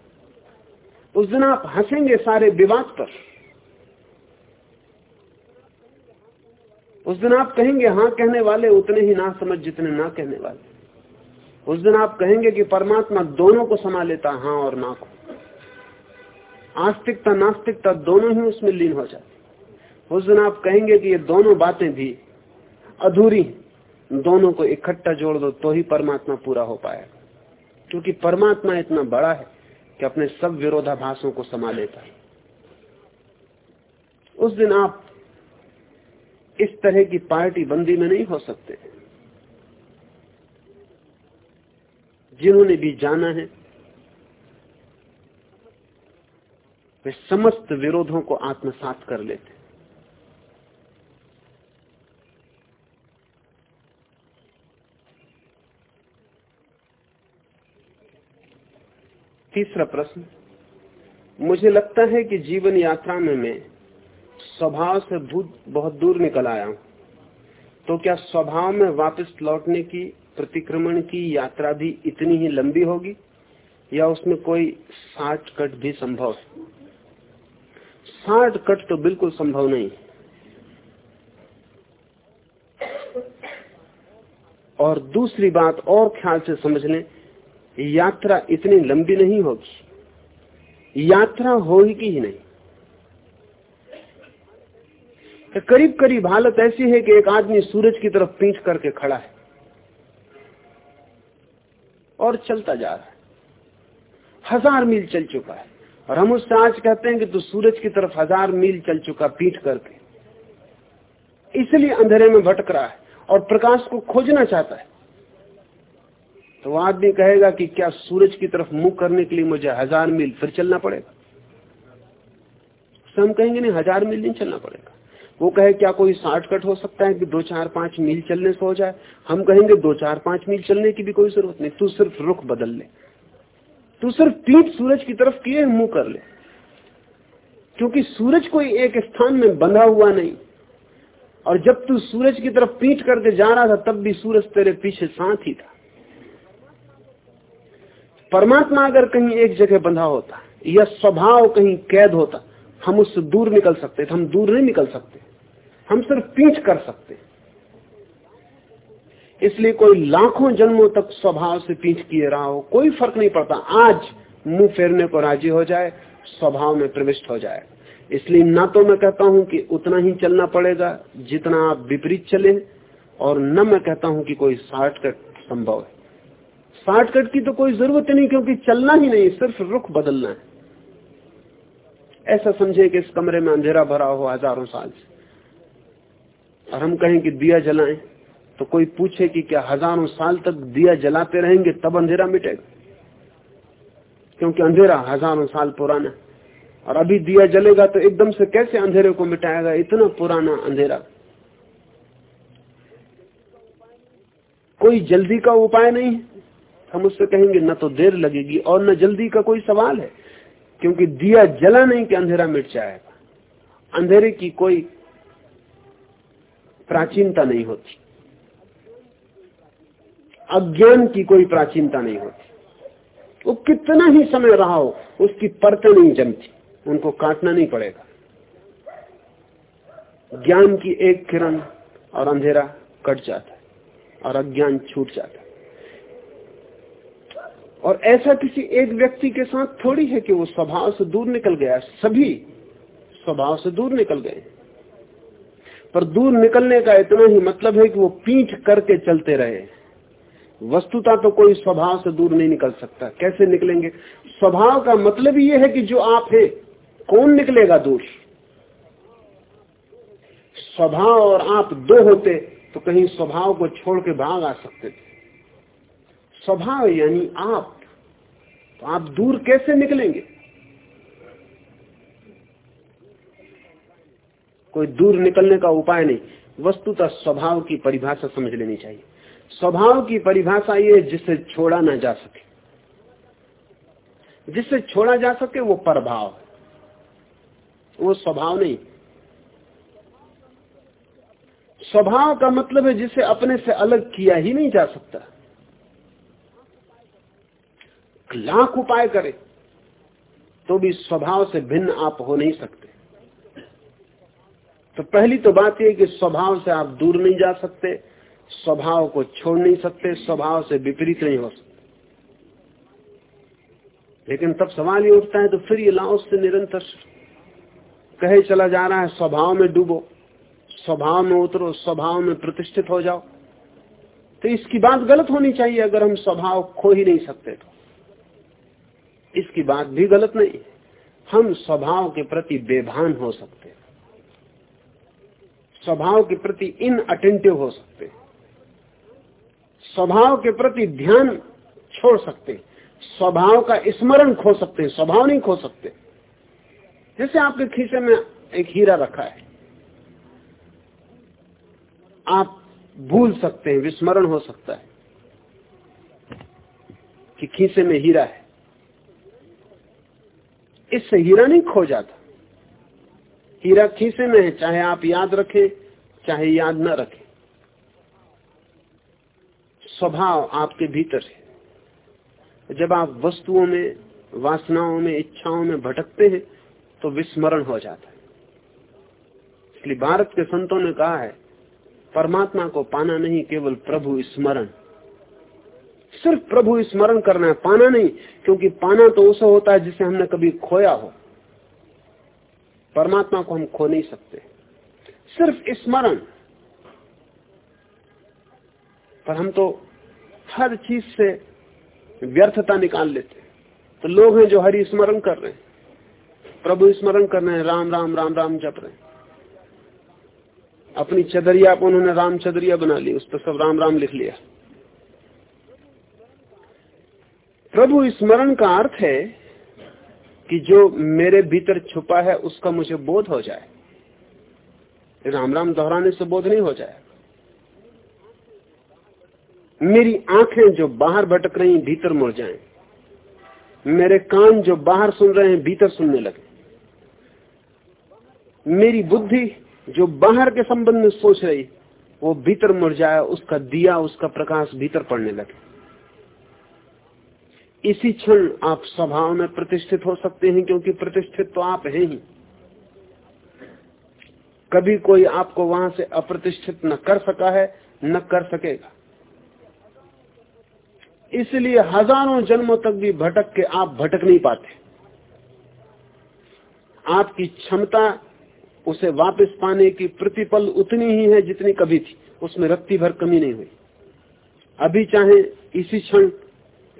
उस दिन आप हंसेंगे सारे विवाद पर। उस दिन आप कहेंगे हाँ कहने वाले उतने ही ना समझ जितने ना कहने वाले। उस दिन आप कहेंगे कि परमात्मा दोनों को समा लेता हाँ और ना को। आस्तिकता, नास्तिकता दोनों ही उसमें लीन हो जाती। उस दिन आप कहेंगे कि ये दोनों बातें भी अधूरी दोनों को इकट्ठा जोड़ दो तो ही परमात्मा पूरा हो पाएगा क्योंकि परमात्मा इतना बड़ा है कि अपने सब विरोधाभासों को समा लेता है। उस दिन आप इस तरह की पार्टी बंदी में नहीं हो सकते। जिन्होंने भी जाना है, वे समस्त विरोधों को आत्मसात कर लेते। तीसरा प्रश्न, मुझे लगता है कि जीवन यात्रा में मैं स्वभाव से भूत बहुत दूर निकल आया। हूँ तो क्या स्वभाव में वापस लौटने की, प्रतिक्रमण की यात्रा भी इतनी ही लंबी होगी? या उसमें कोई साठ कट भी संभव है? साठ कट तो बिल्कुल संभव नहीं। और दूसरी बात और ख्याल से समझ लें, यात्रा इतनी लंबी नहीं होगी। यात्रा होगी ही नहीं। तो करीब करीब हालत ऐसी है कि एक आदमी सूरज की तरफ़ पीठ करके खड़ा है और चलता जा रहा है। हज़ार मील चल चुका है। और हम उससे आज कहते हैं कि तू सूरज की तरफ़ हज़ार मील चल चुका पीठ करके। इसलिए अंधेरे में भटक रहा है और प्रकाश को खोजना चाहता है। तो आदमी कहेगा कि क्या सूरज की तरफ़ मुँह करने के लिए मुझे हज़ार मील फिर चलना पड़ेगा? हम कहेंगे नहीं, हज़ार मील नहीं चलना पड़ेगा। वो कहे, क्या कोई शॉर्टकट हो सकता है कि दो, चार, पाँच मील चलने से हो जाए? हम कहेंगे, दो, चार, पाँच मील चलने की भी कोई ज़रूरत नहीं, तू सिर्फ़ रुख बदल ले। तू सिर्फ़ पीठ सूरज की तरफ़ किए मुँह कर ले। क्योंकि सूरज कोई एक स्थान में बंधा हुआ नहीं। और जब तू सूरज की तरफ़ पीठ करके जा रहा था, तब भी सूरज तेरे पीछे साथ ही था। परमात्मा अगर कहीं एक जगह बंधा होता, या स्वभाव कहीं कैद होता, हम उससे दूर निकल सकते थे, हम दूर नहीं निकल सकते। हम सिर्फ़ पीठ कर सकते इसलिए कोई लाखों जन्मों तक स्वभाव से पीठ किए रहा हो, कोई फ़र्क नहीं पड़ता। आज मुँह फेरने को राज़ी हो जाए, स्वभाव में प्रविष्ट हो जाए। इसलिए ना तो मैं कहता हूँ कि उतना ही चलना पड़ेगा जितना आप विपरीत चले, और न मैं कहता हूँ कि कोई शॉर्टकट संभव है। शॉर्टकट की तो कोई ज़रूरत नहीं, क्योंकि चलना ही नहीं, सिर्फ़ रुख बदलना है। ऐसा समझे कि इस कमरे में अंधेरा भरा हो हज़ारों साल से। और हम कहें कि दिया जलाएँ तो कोई पूछे कि क्या हज़ारों साल तक दिया जलाते रहेंगे, तब अंधेरा मिटेगा? क्योंकि अंधेरा हज़ारों साल पुराना और अभी दिया जलेगा तो एकदम से कैसे अंधेरे को मिटाएगा? इतना पुराना अंधेरा। कोई जल्दी का उपाय नहीं हम उससे कहेंगे, न तो देर लगेगी। और न जल्दी का कोई सवाल है। क्योंकि दिया जला नहीं कि अंधेरा मिट जाएगा। अंधेरे की कोई प्राचीनता नहीं होती। अज्ञान की कोई प्राचीनता नहीं होती। वो कितना ही समय रहा हो, उसकी परतें नहीं जमती, उनको काटना नहीं पड़ेगा। ज्ञान की एक किरण और अंधेरा कट जाता है और अज्ञान छूट जाता है। और ऐसा किसी एक व्यक्ति के साथ थोड़ी है कि वो स्वभाव से दूर निकल गया, सभी स्वभाव से दूर निकल गए। पर दूर निकलने का इतना ही मतलब है कि वो पीठ करके चलते रहे। वस्तुता तो कोई स्वभाव से दूर नहीं निकल सकता। कैसे निकलेंगे? स्वभाव का मतलब ये है कि जो आप है, कौन निकलेगा दूर स्वभाव और आप दो होते तो कहीं स्वभाव को छोड़ के भाग आ सकते थे। स्वभाव यानी आप। तो आप दूर कैसे निकलेंगे? कोई दूर निकलने का उपाय नहीं। वस्तुतः स्वभाव की परिभाषा समझ लेनी चाहिए। स्वभाव की परिभाषा ये जिसे छोड़ा ना जा सके। जिससे छोड़ा जा सके वो प्रभाव वो स्वभाव नहीं। स्वभाव का मतलब है जिसे अपने से अलग किया ही नहीं जा सकता। लाख उपाय करे तो भी स्वभाव से भिन्न आप हो नहीं सकते। तो पहली तो बात यह कि स्वभाव से आप दूर नहीं जा सकते, स्वभाव को छोड़ नहीं सकते, स्वभाव से विपरीत नहीं हो सकते। लेकिन तब सवाल ये उठता है तो फिर ये लाओ से निरंतर कहे चला जा रहा है, स्वभाव में डूबो, स्वभाव में उतरो, स्वभाव में प्रतिष्ठित हो जाओ। तो इसकी बात गलत होनी चाहिए, अगर हम स्वभाव खो ही नहीं सकते तो। इसकी बात भी गलत नहीं, हम स्वभाव के प्रति बेभान हो सकते। स्वभाव के प्रति इन अटेंटिव हो सकते स्वभाव के प्रति ध्यान छोड़ सकते स्वभाव का स्मरण खो सकते हैं, स्वभाव नहीं खो सकते। जैसे आपके खीसे में एक हीरा रखा है। आप भूल सकते हैं, विस्मरण हो सकता है कि खीसे में हीरा है। इससे हीरा नहीं खो जाता। हीरा खीसे में है चाहे आप याद रखें, चाहे याद न रखें। स्वभाव आपके भीतर है। जब आप वस्तुओं में, वासनाओं में, इच्छाओं में भटकते हैं तो विस्मरण हो जाता है। इसलिए भारत के संतों ने कहा है, परमात्मा को पाना नहीं केवल प्रभु स्मरण। सिर्फ़ प्रभु स्मरण करना है, पाना नहीं, क्योंकि पाना तो उसे होता है जिसे हमने कभी खोया हो। परमात्मा को हम खो नहीं सकते। सिर्फ़ स्मरण। पर हम तो हर चीज़ से व्यर्थता निकाल लेते तो लोग हैं जो हरि स्मरण कर रहे हैं। प्रभु स्मरण कर रहे हैं, राम राम राम राम जप रहे हैं। अपनी चदरिया को उन्होंने राम चदरिया बना ली, उस पर सब राम राम लिख लिया। प्रभु स्मरण का अर्थ है कि जो मेरे भीतर छुपा है, उसका मुझे बोध हो जाए। राम राम दोहराने से बोध नहीं हो जाए। मेरी आँखें जो बाहर भटक रही, भीतर मुड़ जाएँ। मेरे कान जो बाहर सुन रहे हैं, भीतर सुनने लगे। मेरी बुद्धि जो बाहर के संबंध में सोच रही, वो भीतर मुड़ जाए, उसका दिया, उसका प्रकाश भीतर पड़ने लगे। इसी क्षण आप स्वभाव में प्रतिष्ठित हो सकते हैं, क्योंकि प्रतिष्ठित तो आप हैं ही। कभी कोई आपको वहाँ से अप्रतिष्ठित न कर सका है, न कर सकेगा। इसलिए हज़ारों जन्मों तक भी भटक के आप भटक नहीं पाते। आपकी क्षमता उसे वापस पाने की प्रतिपल उतनी ही है जितनी कभी थी। उसमें रत्ती भर कमी नहीं हुई। अभी चाहे इसी क्षण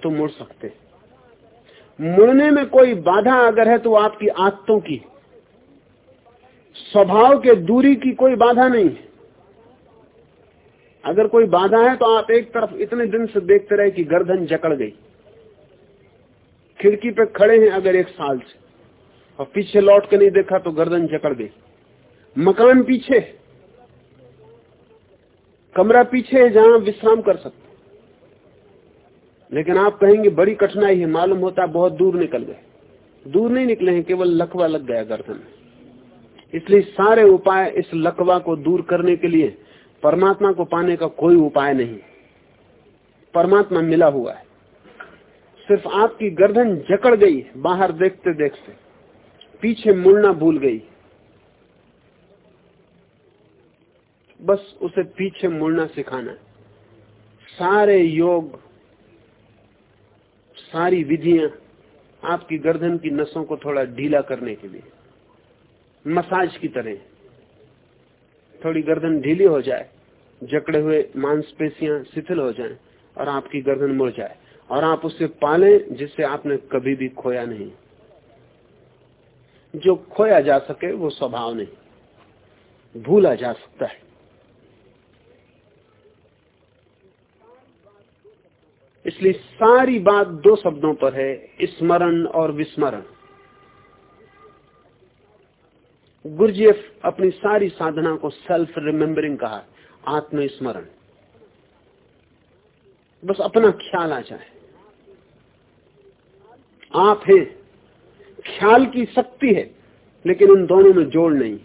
तो मुड़ सकते। मुड़ने में कोई बाधा अगर है तो आपकी आदतों की। स्वभाव के दूरी की कोई बाधा नहीं। है अगर कोई बाधा है तो आप एक तरफ़ इतने दिन से देखते रहे कि गर्दन जकड़ गई। खिड़की पे खड़े हैं अगर एक साल से। और पीछे लौट के नहीं देखा तो गर्दन जकड़ गई। मकान पीछे। कमरा पीछे है जहाँ विश्राम कर सकते। लेकिन आप कहेंगे बड़ी कठिनाई है, मालूम होता है बहुत दूर निकल गए। दूर नहीं निकले हैं, केवल लकवा लग गया गर्दन। इसलिए सारे उपाय इस लकवा को दूर करने के लिए परमात्मा को पाने का कोई उपाय नहीं। परमात्मा मिला हुआ है। सिर्फ़ आपकी गर्दन जकड़ गई, बाहर देखते देखते। पीछे मुड़ना भूल गई। बस उसे पीछे मुड़ना सिखाना सारे योग सारी विधियाँ आपकी गर्दन की नसों को थोड़ा ढीला करने के लिए, मसाज की तरह। थोड़ी गर्दन ढीली हो जाए, जकड़े हुए मांसपेशियाँ शिथिल हो जाएँ और आपकी गर्दन मुड़ जाए और आप उसे पालें जिससे आपने कभी भी खोया नहीं। जो खोया जा सके वो स्वभाव नहीं, भूला जा सकता है। इसलिए सारी बात दो शब्दों पर है, स्मरण और विस्मरण। गुरजीएफ अपनी सारी साधना को सेल्फ रिमेम्बरिंग कहा, आत्मस्मरण। बस अपना ख्याल आ जाए। आप हैं, ख्याल की शक्ति है, लेकिन उन दोनों में जोड़ नहीं।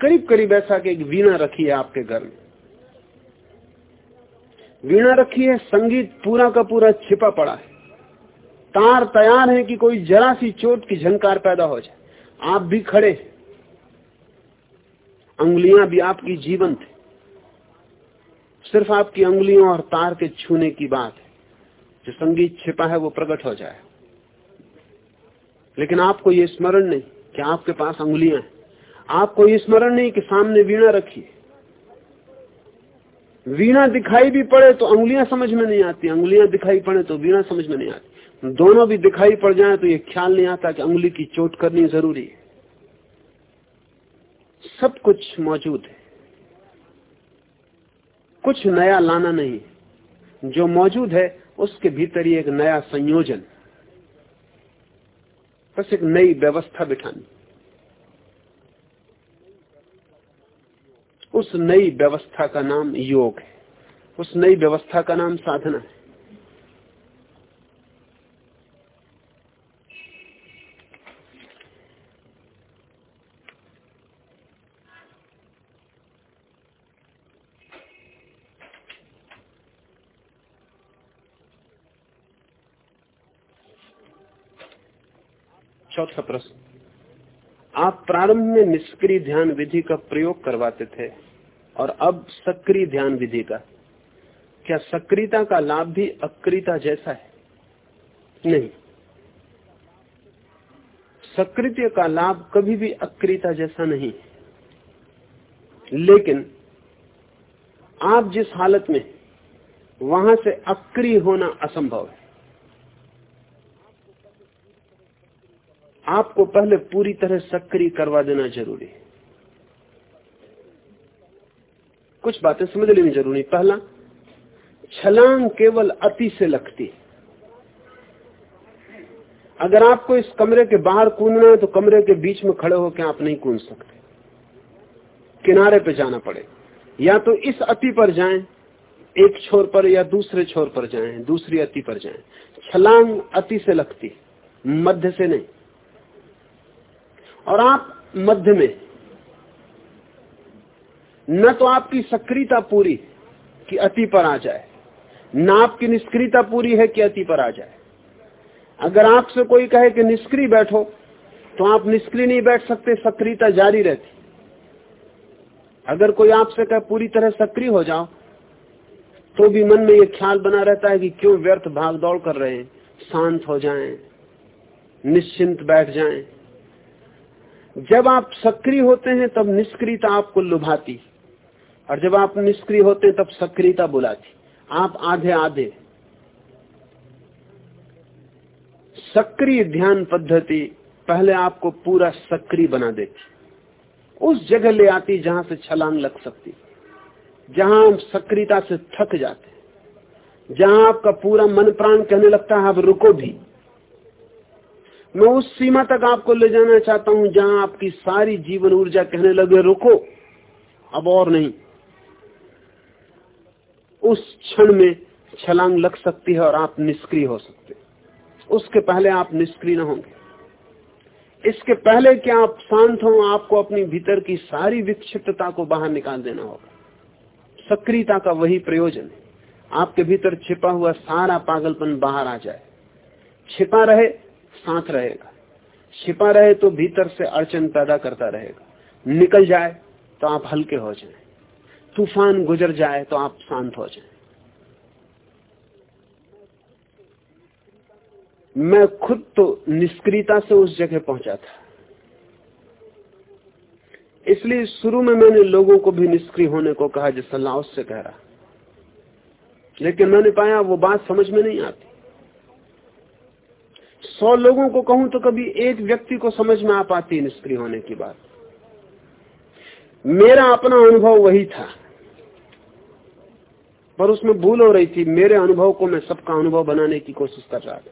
करीब करीब ऐसा कि एक वीणा रखी है आपके घर में। वीणा रखी है, संगीत पूरा का पूरा छिपा पड़ा है। तार तैयार है कि कोई जरा सी चोट की झंकार पैदा हो जाए। आप भी खड़े अंगुलियाँ भी आपकी जीवंत है। सिर्फ़ आपकी अंगुलियों और तार के छूने की बात है। जो संगीत छिपा है, वो प्रकट हो जाए। लेकिन आपको ये स्मरण नहीं कि आपके पास अंगुलियाँ हैं। आपको ये स्मरण नहीं कि सामने वीणा रखी है। वीणा दिखाई भी पड़े तो अंगुलियाँ समझ में नहीं आती, अंगुलियाँ दिखाई पड़े तो वीणा समझ में नहीं आती। दोनों भी दिखाई पड़ जाए तो ये ख्याल नहीं आता कि अंगुली की चोट करनी ज़रूरी है। सब कुछ मौजूद है। कुछ नया लाना नहीं। जो मौजूद है, उसके भीतर ही एक नया संयोजन। बस एक नई व्यवस्था बिठानी। उस नई व्यवस्था का नाम योग है। उस नई व्यवस्था का नाम साधना है। चौथा प्रश्न। आप प्रारंभ में निष्क्रिय ध्यान विधि का प्रयोग करवाते थे और अब सक्रिय ध्यान विधि का। क्या सक्रियता का लाभ भी अक्रियता जैसा है? नहीं। सक्रिय का लाभ कभी भी अक्रियता जैसा नहीं लेकिन आप जिस हालत में वहाँ से अक्रिय होना असंभव है। आपको पहले पूरी तरह सक्रिय करवा देना ज़रूरी है। कुछ बातें समझ लेनी ज़रूरी पहला, छलांग केवल अति से लगती अगर आपको इस कमरे के बाहर कूदना है तो कमरे के बीच में खड़े होकर आप नहीं कूद सकते। किनारे पे जाना पड़े। या तो इस अति पर जाएँ, एक छोर पर, या दूसरे छोर पर जाएँ, दूसरी अति पर जाएँ। छलांग अति से लगती मध्य से नहीं। और आप मध्य में। न तो आपकी सक्रियता पूरी कि अति पर आ जाए न आपकी निष्क्रियता पूरी है कि अति पर आ जाए। अगर आपसे कोई कहे कि निष्क्रिय बैठो तो आप निष्क्रिय नहीं बैठ सकते सक्रियता जारी रहती। अगर कोई आपसे कहे पूरी तरह सक्रिय हो जाओ तो भी मन में ये ख्याल बना रहता है कि क्यों व्यर्थ भाग दौड़ कर रहे हैं शांत हो जाएँ, निश्चिंत बैठ जाएँ। जब आप सक्रिय होते हैं, तब निष्क्रियता आपको लुभाती। और जब आप निष्क्रिय होते हैं, तब सक्रियता बुलाती। आप आधे आधे सक्रिय ध्यान पद्धति पहले आपको पूरा सक्रिय बना देती। उस जगह ले आती जहाँ से छलांग लग सकती। जहाँ हम सक्रियता से थक जाते। जहाँ आपका पूरा मन प्राण कहने लगता है अब रुको भी। मैं उस सीमा तक आपको ले जाना चाहता हूँ जहाँ आपकी सारी जीवन ऊर्जा कहने लगे, रुको, अब और नहीं। उस क्षण में छलांग लग सकती है और आप निष्क्रिय हो सकते उसके पहले आप निष्क्रिय न होंगे। इसके पहले कि आप शांत हो, आपको अपनी भीतर की सारी विक्षिप्तता को बाहर निकाल देना होगा। सक्रियता का वही प्रयोजन है। आपके भीतर छिपा हुआ सारा पागलपन बाहर आ जाए। छिपा रहे साथ रहेगा। छिपा रहे तो भीतर से अड़चन पैदा करता रहेगा। निकल जाए तो आप हल्के हो जाए। तूफ़ान गुजर जाए तो आप शांत हो जाए। मैं खुद तो निष्क्रियता से उस जगह पहुँचा था। इसलिए शुरू में मैंने लोगों को भी निष्क्रिय होने को कहा जिस लाओस से कह रहा। लेकिन मैंने पाया वो बात समझ में नहीं आती। सौ लोगों को कहूँ तो कभी एक व्यक्ति को समझ में आ पाती निष्क्रिय होने की बात। मेरा अपना अनुभव वही था। पर उसमें भूल हो रही थी, मेरे अनुभव को मैं सबका अनुभव बनाने की कोशिश कर रहा था।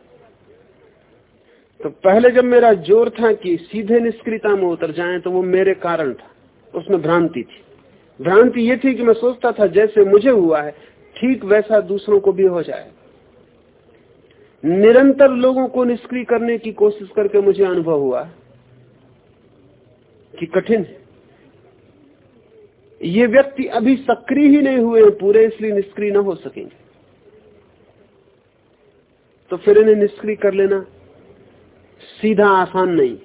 तो पहले जब मेरा ज़ोर था कि सीधे निष्क्रियता में उतर जाए तो वो मेरे कारण था। उसमें भ्रांति थी। भ्रांति ये थी कि मैं सोचता था, जैसे मुझे हुआ है, ठीक वैसा दूसरों को भी हो जाए निरंतर लोगों को निष्क्रिय करने की कोशिश करके मुझे अनुभव हुआ कि कठिन ये व्यक्ति अभी सक्रिय ही नहीं हुए पूरे इसलिए निष्क्रिय न हो सकेंगे। तो फिर इन्हें निष्क्रिय कर लेना सीधा आसान नहीं।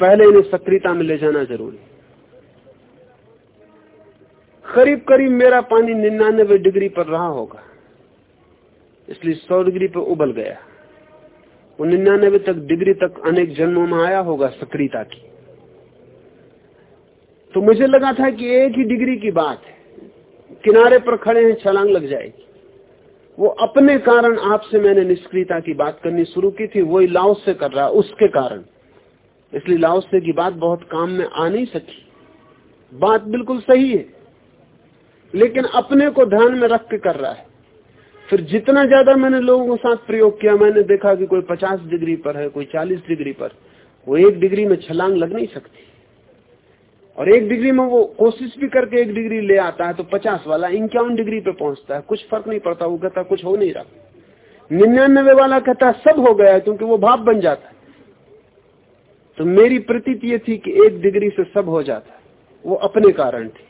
पहले इन्हें सक्रियता में ले जाना ज़रूरी। करीब करीब मेरा पानी निन्यानवे डिग्री पर रहा होगा। इसलिए सौ डिग्री पर उबल गया। वो निन्यानवे तक डिग्री तक अनेक जन्मों में आया होगा सक्रियता की। तो मुझे लगा था कि एक ही डिग्री की बात है। किनारे पर खड़े हैं, छलांग लग जाएगी। वो अपने कारण आपसे मैंने निष्क्रियता की बात करनी शुरू की थी, वही लाओस से कर रहा, उसके कारण। इसलिए लाओस से की बात बहुत काम में आ नहीं सकी। बात बिल्कुल सही है। लेकिन अपने को ध्यान में रख के कर रहा है। फिर जितना ज़्यादा मैंने लोगों के साथ प्रयोग किया, मैंने देखा कि कोई 50 डिग्री पर है, कोई 40 डिग्री पर, वो एक डिग्री में छलांग लग नहीं सकती। और एक डिग्री में वो कोशिश भी करके एक डिग्री ले आता है तो पचास वाला इक्यावन डिग्री पे पहुँचता है। कुछ फ़र्क नहीं पड़ता, वो कहता कुछ हो नहीं रहा। निन्यानवे वाला कहता सब हो गया क्योंकि वो भाप बन जाता है। तो मेरी प्रतीत ये थी कि एक डिग्री से सब हो जाता है। वो अपने कारण थी।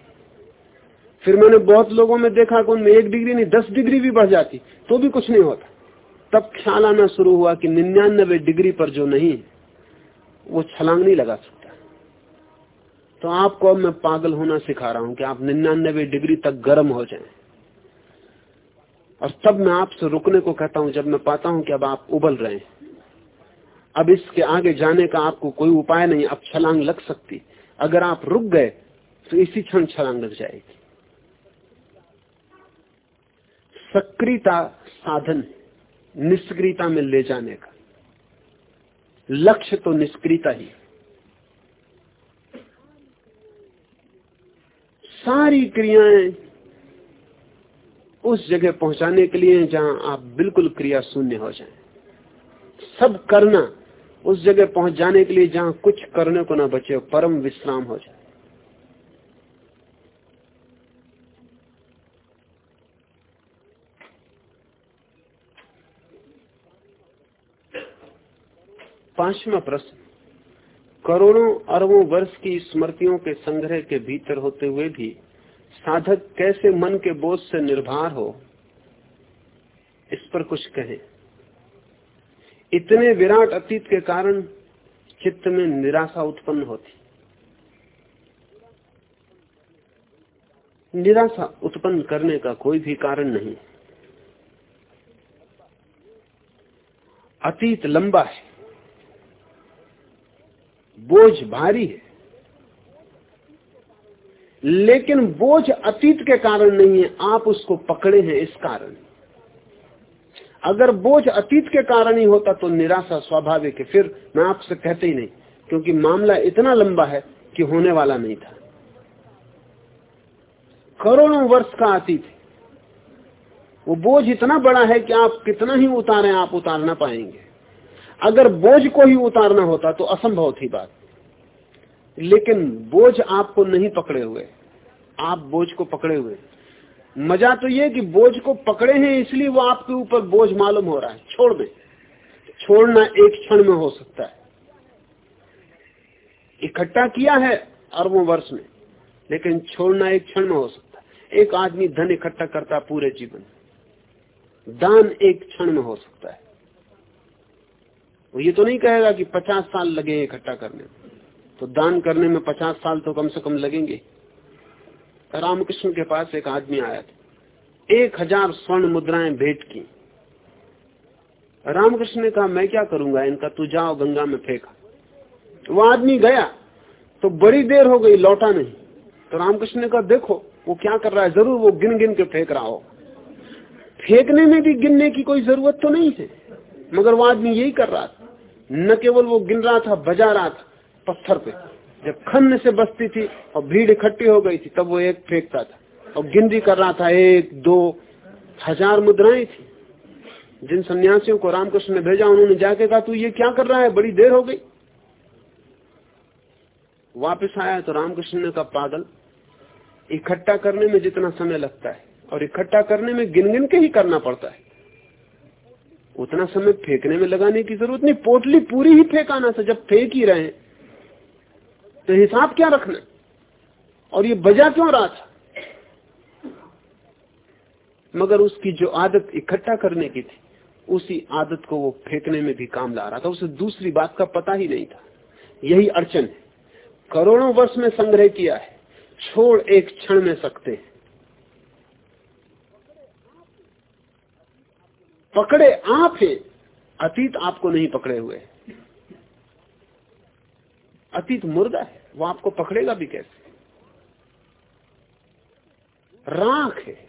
फिर मैंने बहुत लोगों में देखा कि उनमें एक डिग्री नहीं, दस डिग्री भी बढ़ जाती तो भी कुछ नहीं होता। तब ख्याल आना शुरू हुआ कि निन्यानबे डिग्री पर जो नहीं, वो छलांग नहीं लगा सकता। तो आपको अब मैं पागल होना सिखा रहा हूँ कि आप निन्यानबे डिग्री तक गर्म हो जाएँ। और तब मैं आपसे रुकने को कहता हूँ, जब मैं पाता हूँ कि अब आप उबल रहे हैं। अब इसके आगे जाने का आपको कोई उपाय नहीं, अब छलांग लग सकती। अगर आप रुक गए तो इसी क्षण छलांग लग जाएगी। सक्रियता साधन निष्क्रियता में ले जाने का। लक्ष्य तो निष्क्रियता ही। सारी क्रियाएँ उस जगह पहुँचाने के लिए जहाँ आप बिल्कुल क्रिया शून्य हो जाएँ। सब करना उस जगह पहुँच जाने के लिए जहाँ कुछ करने को ना बचे, परम विश्राम हो जाए। पांचवा प्रश्न। करोड़ों अरबों वर्ष की स्मृतियों के संग्रह के भीतर होते हुए भी साधक कैसे मन के बोझ से निर्भर हो? इस पर कुछ कहें। इतने विराट अतीत के कारण चित्त में निराशा उत्पन्न होती। निराशा उत्पन्न करने का कोई भी कारण नहीं। अतीत लंबा है। बोझ भारी है। लेकिन बोझ अतीत के कारण नहीं है, आप उसको पकड़े हैं इस कारण। अगर बोझ अतीत के कारण ही होता तो निराशा स्वाभाविक है, फिर मैं आपसे कहते ही नहीं, क्योंकि मामला इतना लंबा है कि होने वाला नहीं था। करोड़ों वर्ष का अतीत है। वो बोझ इतना बड़ा है कि आप कितना ही उतारें, आप उतार ना पाएँगे। अगर बोझ को ही उतारना होता तो असंभव थी बात। लेकिन बोझ आपको नहीं पकड़े हुए। आप बोझ को पकड़े हुए। मज़ा तो ये कि बोझ को पकड़े हैं इसलिए वो आपके ऊपर बोझ मालूम हो रहा है। छोड़ दे। छोड़ना एक क्षण में हो सकता है। इकट्ठा किया है अरबों वर्ष में, लेकिन छोड़ना एक क्षण में हो सकता है। एक आदमी धन इकट्ठा करता पूरे जीवन। दान एक क्षण में हो सकता है। वो ये तो नहीं कहेगा कि पचास साल लगे इकट्ठा करने। में तो दान करने में पचास साल तो कम से कम लगेंगे। रामकृष्ण के पास एक आदमी आया था। एक हज़ार स्वर्ण मुद्राएँ भेंट की। रामकृष्ण ने कहा, मैं क्या करूँगा? इनका तू जाओ, गंगा में फेंका। वो आदमी गया। तो बड़ी देर हो गई, लौटा नहीं। तो रामकृष्ण ने कहा, देखो, वो क्या कर रहा है? ज़रूर वो गिन गिन के फेंक रहा हो। फेंकने में भी गिनने की कोई ज़रूरत तो नहीं है। मगर वो आदमी यही कर रहा था। न केवल वो गिन रहा था, बजा रहा था, पत्थर पे। जब खन्न से बसती थी और भीड़ इकट्ठी हो गई थी, तब वो एक फेंकता था। और गिनती कर रहा था, एक, दो, हज़ार मुद्राएँ थी। जिन सन्यासियों को रामकृष्ण ने भेजा, उन्होंने जाके कहा, तू ये क्या कर रहा है? बड़ी देर हो गई। वापस आया तो रामकृष्ण ने कहा, पागल, इकट्ठा करने में जितना समय लगता है और इकट्ठा करने में गिन गिन के ही करना पड़ता है। उतना समय फेंकने में लगाने की ज़रूरत नहीं, पोटली पूरी ही फेंकाना था, जब फेंक ही रहे तो हिसाब क्या रखना? और ये बजा क्यों रहा था? मगर उसकी जो आदत इकट्ठा करने की थी, उसी आदत को वो फेंकने में भी काम ला रहा था। उसे दूसरी बात का पता ही नहीं था। यही अड़चन है। करोड़ों वर्ष में संग्रह किया है। छोड़ एक क्षण में सकते हैं। पकड़े आप हैं अतीत आपको नहीं पकड़े हुए। अतीत मुर्दा है, वो आपको पकड़ेगा भी कैसे? राख है,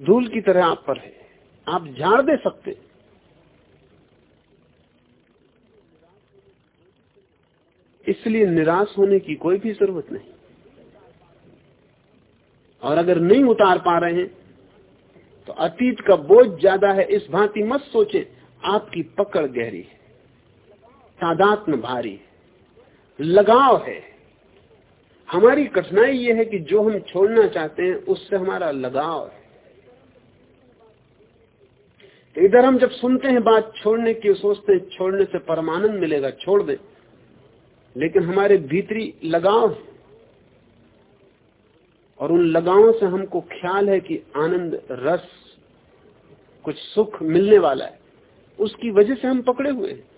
धूल की तरह आप पर है, आप झाड़ दे सकते। इसलिए निराश होने की कोई भी ज़रूरत नहीं। और अगर नहीं उतार पा रहे हैं तो अतीत का बोझ ज़्यादा है, इस भांति मत सोचे, आपकी पकड़ गहरी है तादात्म भारी लगाव है। हमारी कठिनाई यह है कि जो हम छोड़ना चाहते हैं, उससे हमारा लगाव है। तो इधर हम जब सुनते हैं बात छोड़ने की, सोचते हैं छोड़ने से परमानंद मिलेगा, छोड़ दे। लेकिन हमारे भीतरी लगाव है। और उन लगावों से हमको ख्याल है कि आनंद रस कुछ सुख मिलने वाला है, उसकी वजह से हम पकड़े हुए हैं।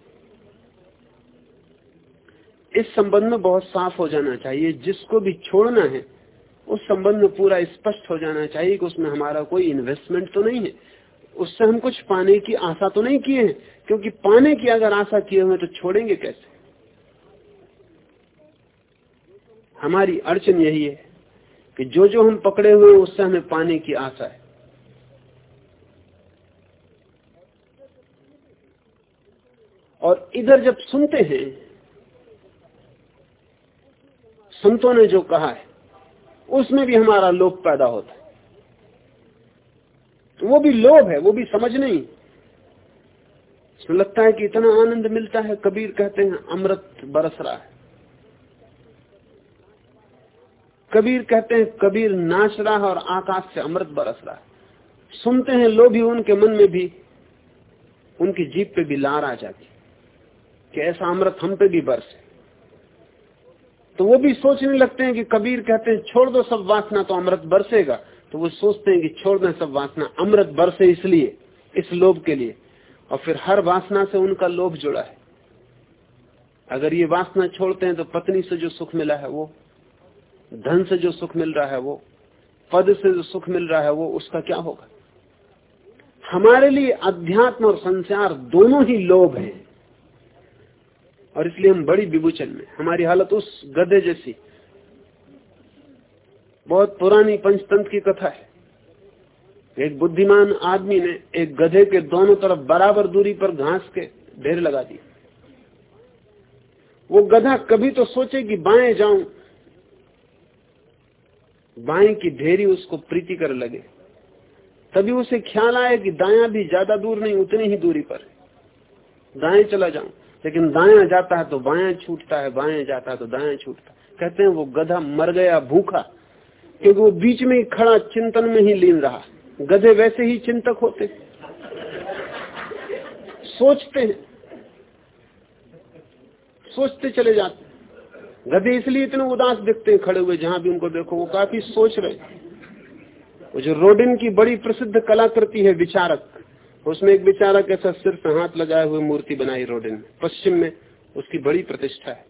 इस संबंध में बहुत साफ़ हो जाना चाहिए, जिसको भी छोड़ना है, उस संबंध में पूरा स्पष्ट हो जाना चाहिए कि उसमें हमारा कोई इन्वेस्टमेंट तो नहीं है। उससे हम कुछ पाने की आशा तो नहीं किए हैं, क्योंकि पाने की अगर आशा किए हुए तो छोड़ेंगे कैसे? हमारी अड़चन यही है कि जो जो हम पकड़े हुए उससे हमें पाने की आशा है। और इधर जब सुनते हैं, संतों ने जो कहा है, उसमें भी हमारा लोभ पैदा होता है। तो वो भी लोभ है, वो भी समझ नहीं। इसमें लगता है कि इतना आनंद मिलता है, कबीर कहते हैं, अमृत बरस रहा है। कबीर कहते हैं, कबीर नाच रहा है और आकाश से अमृत बरस रहा है। सुनते हैं लोग भी उनके मन में भी, उनकी जीप पे भी लार आ जाती कि ऐसा अमृत हम पे भी बरसे। तो वो भी सोचने लगते हैं कि कबीर कहते हैं, छोड़ दो सब वासना तो अमृत बरसेगा। तो वो सोचते हैं कि छोड़ दें सब वासना, अमृत बरसे इसलिए, इस लोभ के लिए। और फिर हर वासना से उनका लोभ जुड़ा है। अगर ये वासना छोड़ते हैं तो पत्नी से जो सुख मिला है वो, धन से जो सुख मिल रहा है वो, पद से जो सुख मिल रहा है वो, उसका क्या होगा? हमारे लिए अध्यात्म और संसार दोनों ही लोभ हैं। और इसलिए हम बड़ी विभूचन में, हमारी हालत उस गधे जैसी। बहुत पुरानी पंचतंत्र की कथा है। एक बुद्धिमान आदमी ने एक गधे के दोनों तरफ़ बराबर दूरी पर घास के ढेर लगा दिए। वो गधा कभी तो सोचे कि बाएँ जाऊँ, बाएँ की ढेरी उसको प्रीति कर लगे। तभी उसे ख्याल आया कि दाया भी ज़्यादा दूर नहीं, उतनी ही दूरी पर। दाएँ चला जाऊँ। लेकिन दाया जाता है तो बाया छूटता है बाया जाता है तो दाया छूटता है। कहते हैं वो गधा मर गया भूखा, क्योंकि वो बीच में ही खड़ा, चिंतन में ही लीन रहा। गधे वैसे ही चिंतक होते सोचते हैं। सोचते चले जाते गधे इसलिए इतने उदास दिखते हैं, खड़े हुए, जहाँ भी उनको देखो, वो काफ़ी सोच रहे वो जो रोडिन की बड़ी प्रसिद्ध कलाकृति है, विचारक उसमें एक विचारक ऐसा सिर पे हाथ लगाए हुए मूर्ति बनाई रोडिन। में पश्चिम में उसकी बड़ी प्रतिष्ठा है।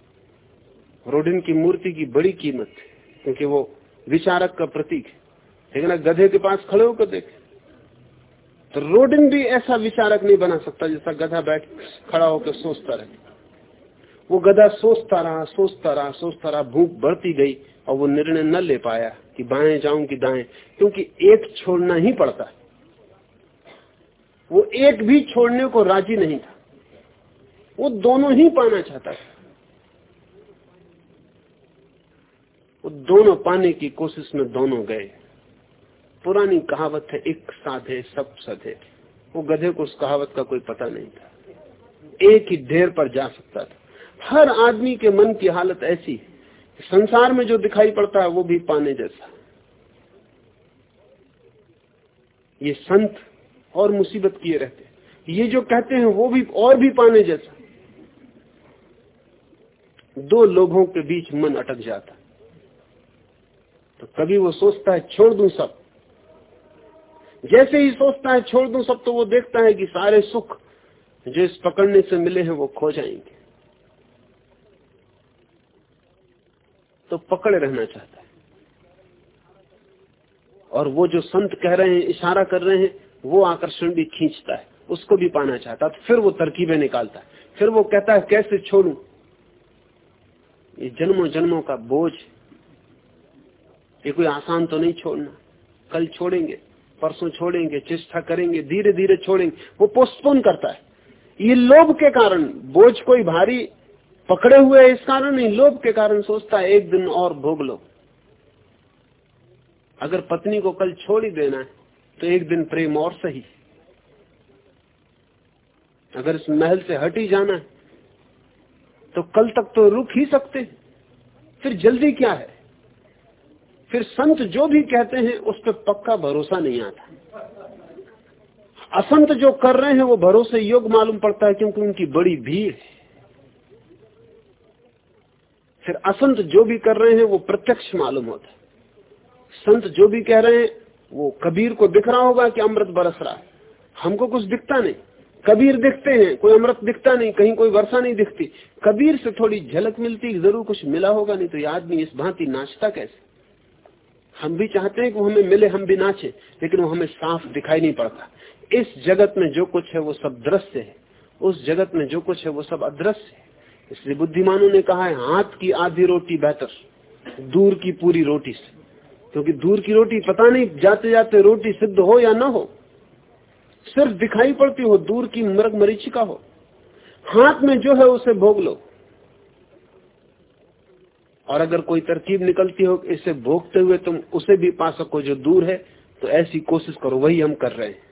रोडिन की मूर्ति की बड़ी कीमत है, क्योंकि वो विचारक का प्रतीक है। लेकिन गधे के पास खड़े होकर देखे तो रोडिन भी ऐसा विचारक नहीं बना सकता जैसा गधा बैठ खड़ा होकर सोचता रहे। वो गधा सोचता रहा सोचता रहा सोचता रहा, भूख बढ़ती गई और वो निर्णय न ले पाया कि बाएँ जाऊँ कि दाएँ, क्योंकि एक छोड़ना ही पड़ता है। वो एक भी छोड़ने को राज़ी नहीं था। वो दोनों ही पाना चाहता था। वो दोनों पाने की कोशिश में दोनों गए। पुरानी कहावत है, एक साधे सब सधे वो गधे को उस कहावत का कोई पता नहीं था। एक ही ढेर पर जा सकता था। हर आदमी के मन की हालत ऐसी है संसार में जो दिखाई पड़ता है, वो भी पाने जैसा। ये संत और मुसीबत किए रहते ये जो कहते हैं, वो भी और भी पाने जैसा। दो लोगों के बीच मन अटक जाता। तो कभी वो सोचता है, छोड़ दूँ सब। जैसे ही सोचता है, छोड़ दूँ सब तो वो देखता है कि सारे सुख जो इस पकड़ने से मिले हैं, वो खो जाएँगे। तो पकड़े रहना चाहता है। और वो जो संत कह रहे हैं, इशारा कर रहे हैं वो आकर्षण भी खींचता है, उसको भी पाना चाहता है फिर वो तरकीबें निकालता है। फिर वो कहता है, कैसे छोड़ू ये जन्मों जन्मों का बोझ ये कोई आसान तो नहीं छोड़ना। कल छोड़ेंगे, परसों छोड़ेंगे, चेष्टा करेंगे धीरे धीरे छोड़ेंगे। वो पोस्टपोन करता है। ये लोभ के कारण, बोझ कोई भारी पकड़े हुए इस कारण नहीं, लोभ के कारण सोचता है, एक दिन और भोग लो। अगर पत्नी को कल छोड़ ही देना है तो एक दिन प्रेम और सही। अगर इस महल से हट ही जाना है तो कल तक तो रुक ही सकते फिर जल्दी क्या है? फिर संत जो भी कहते हैं, उस पर पक्का भरोसा नहीं आता। असंत जो कर रहे हैं, वो भरोसे योग मालूम पड़ता है, क्योंकि उनकी बड़ी भीड़ है। फिर असंत जो भी कर रहे हैं, वो प्रत्यक्ष मालूम होता है। संत जो भी कह रहे हैं वो कबीर को दिख रहा होगा कि अमृत बरस रहा है। हमको कुछ दिखता नहीं। कबीर दिखते हैं, कोई अमृत दिखता नहीं, कहीं कोई वर्षा नहीं दिखती। कबीर से थोड़ी झलक मिलती, ज़रूर कुछ मिला होगा, नहीं तो ये आदमी इस भांति नाचता कैसे? हम भी चाहते हैं कि हमें मिले, हम भी नाचे, लेकिन वो हमें साफ़ दिखाई नहीं पड़ता। इस जगत में जो कुछ है, वो सब दृश्य है। उस जगत में जो कुछ है, वो सब अदृश्य है। इसलिए बुद्धिमानों ने कहा है, हाथ की आधी रोटी बेहतर, दूर की पूरी रोटी से। क्योंकि दूर की रोटी पता नहीं जाते जाते रोटी सिद्ध हो या ना हो। सिर्फ़ दिखाई पड़ती हो, दूर की मृग मरीचिका हो। हाथ में जो है उसे भोग लो। और अगर कोई तरकीब निकलती हो इसे भोगते हुए तुम उसे भी पा सको जो दूर है तो ऐसी कोशिश करो, वही हम कर रहे हैं।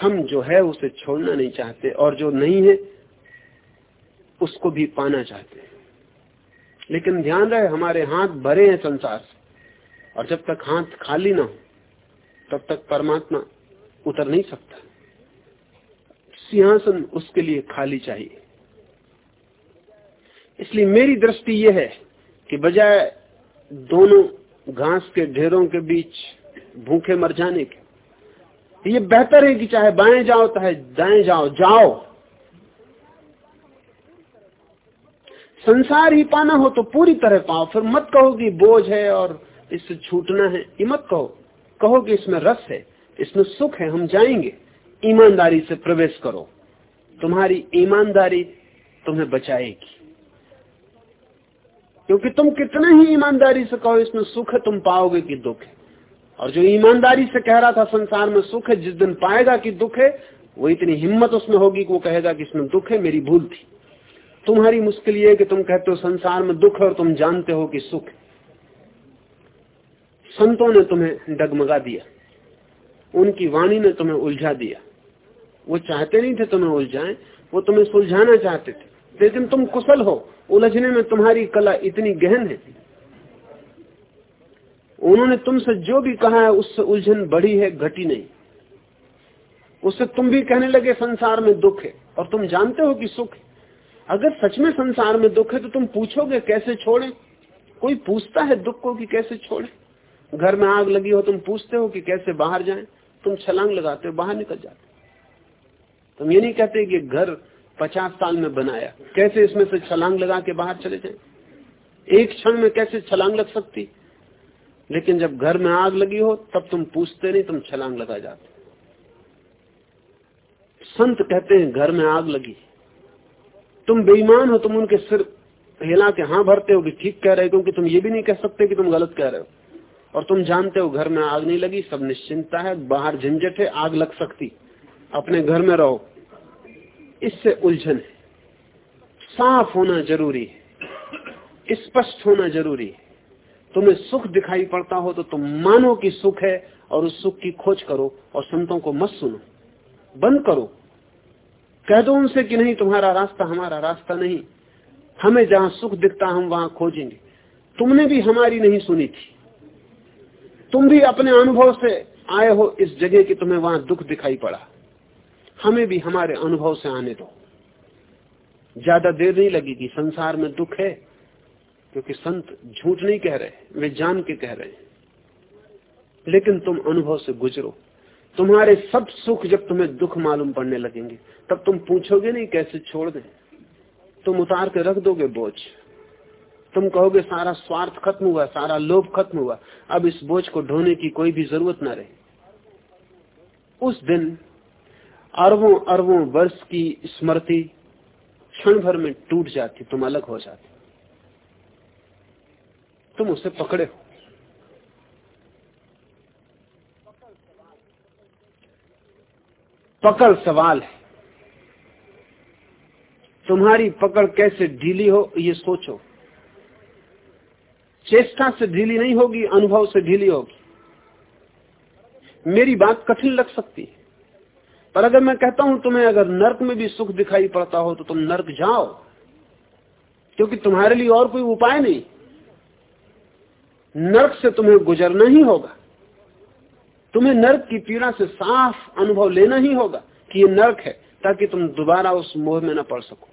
हम जो है उसे छोड़ना नहीं चाहते और जो नहीं है, उसको भी पाना चाहते हैं। लेकिन ध्यान रहे, हमारे हाथ भरे हैं संसार से। और जब तक हाथ खाली ना हो, तब तक परमात्मा उतर नहीं सकता। सिंहासन उसके लिए खाली चाहिए। इसलिए मेरी दृष्टि यह है कि बजाय दोनों घास के ढेरों के बीच भूखे मर जाने के, ये बेहतर है कि चाहे बाएँ जाओ, चाहे दाएँ जाओ जाओ। संसार ही पाना हो तो पूरी तरह पाओ, फिर मत कहो कि बोझ है और इससे छूटना है। ये मत कहो। कहो कि इसमें रस है, इसमें सुख है, हम जाएँगे। ईमानदारी से प्रवेश करो। तुम्हारी ईमानदारी तुम्हें बचाएगी। क्योंकि तुम कितना ही ईमानदारी से कहो, इसमें सुख है, तुम पाओगे कि दुख है। और जो ईमानदारी से कह रहा था, संसार में सुख है, जिस दिन पाएगा कि दुख है, वो इतनी हिम्मत उसमें होगी कि वो कहेगा कि इसमें दुख है, मेरी भूल थी। तुम्हारी मुश्किल ये है कि तुम कहते हो, संसार में दुख है और तुम जानते हो कि सुख है। संतों ने तुम्हें डगमगा दिया। उनकी वाणी ने तुम्हें उलझा दिया। वो चाहते नहीं थे तुम्हें उलझाएँ, वो तुम्हें सुलझाना चाहते थे। लेकिन तुम कुशल हो, उलझने में तुम्हारी कला इतनी गहन है। उन्होंने तुमसे जो भी कहा है, उससे उलझन बढ़ी है, घटी नहीं। उससे तुम भी कहने लगे, संसार में दुख है, और तुम जानते हो कि सुख है। अगर सच में संसार में दुख है तो तुम पूछोगे, कैसे छोड़े? कोई पूछता है दुख को कि कैसे छोड़े? घर में आग लगी हो, तुम पूछते हो कि कैसे बाहर जाएँ? तुम छलांग लगाते हो, बाहर निकल जाते तुम ये नहीं कहते कि घर पचास साल में बनाया। कैसे इसमें से छलांग लगा के बाहर चले जाए? एक क्षण में कैसे छलांग लग सकती? लेकिन जब घर में आग लगी हो, तब तुम पूछते नहीं, तुम छलांग लगा जाते संत कहते हैं, घर में आग लगी। तुम बेईमान हो, तुम उनके सिर हिला के हाँ भरते हो कि ठीक कह रहे हो, क्योंकि तुम ये भी नहीं कह सकते कि तुम गलत कह रहे हो। और तुम जानते हो घर में आग नहीं लगी, सब निश्चिंता है, बाहर झंझट है, आग लग सकती। अपने घर में रहो। इससे उलझन है। साफ़ होना ज़रूरी है। स्पष्ट होना ज़रूरी है। तुम्हें सुख दिखाई पड़ता हो तो तुम मानो कि सुख है और उस सुख की खोज करो और संतों को मत सुनो। बंद करो। कह दो उनसे कि नहीं, तुम्हारा रास्ता हमारा रास्ता नहीं। हमें जहाँ सुख दिखता हम वहाँ खोजेंगे। तुमने भी हमारी नहीं सुनी थी। तुम भी अपने अनुभव से आए हो इस जगह की तुम्हें वहाँ दुख दिखाई पड़ा। हमें भी हमारे अनुभव से आने दो। ज़्यादा देर नहीं लगेगी, संसार में दुख है, क्योंकि संत झूठ नहीं कह रहे, वे जान के कह रहे हैं। लेकिन तुम अनुभव से गुजरो। तुम्हारे सब सुख जब तुम्हें दुख मालूम पड़ने लगेंगे, तब तुम पूछोगे नहीं कैसे छोड़ दें। तुम उतार के रख दोगे बोझ। तुम कहोगे सारा स्वार्थ खत्म हुआ, सारा लोभ खत्म हुआ, अब इस बोझ को ढोने की कोई भी ज़रूरत ना रहे। उस दिन अरबों अरबों वर्ष की स्मृति क्षण भर में टूट जाती, तुम अलग हो जाते। तुम उसे पकड़े हो। पकड़ सवाल है। तुम्हारी पकड़ कैसे ढीली हो, ये सोचो। चेष्टा से ढीली नहीं होगी, अनुभव से ढीली होगी। मेरी बात कठिन लग सकती है। पर अगर मैं कहता हूँ, तुम्हें अगर नर्क में भी सुख दिखाई पड़ता हो तो तुम नर्क जाओ, क्योंकि तुम्हारे लिए और कोई उपाय नहीं। नर्क से तुम्हें गुजरना ही होगा। तुम्हें नर्क की पीड़ा से साफ़ अनुभव लेना ही होगा कि ये नर्क है, ताकि तुम दोबारा उस मोह में न पड़ सको।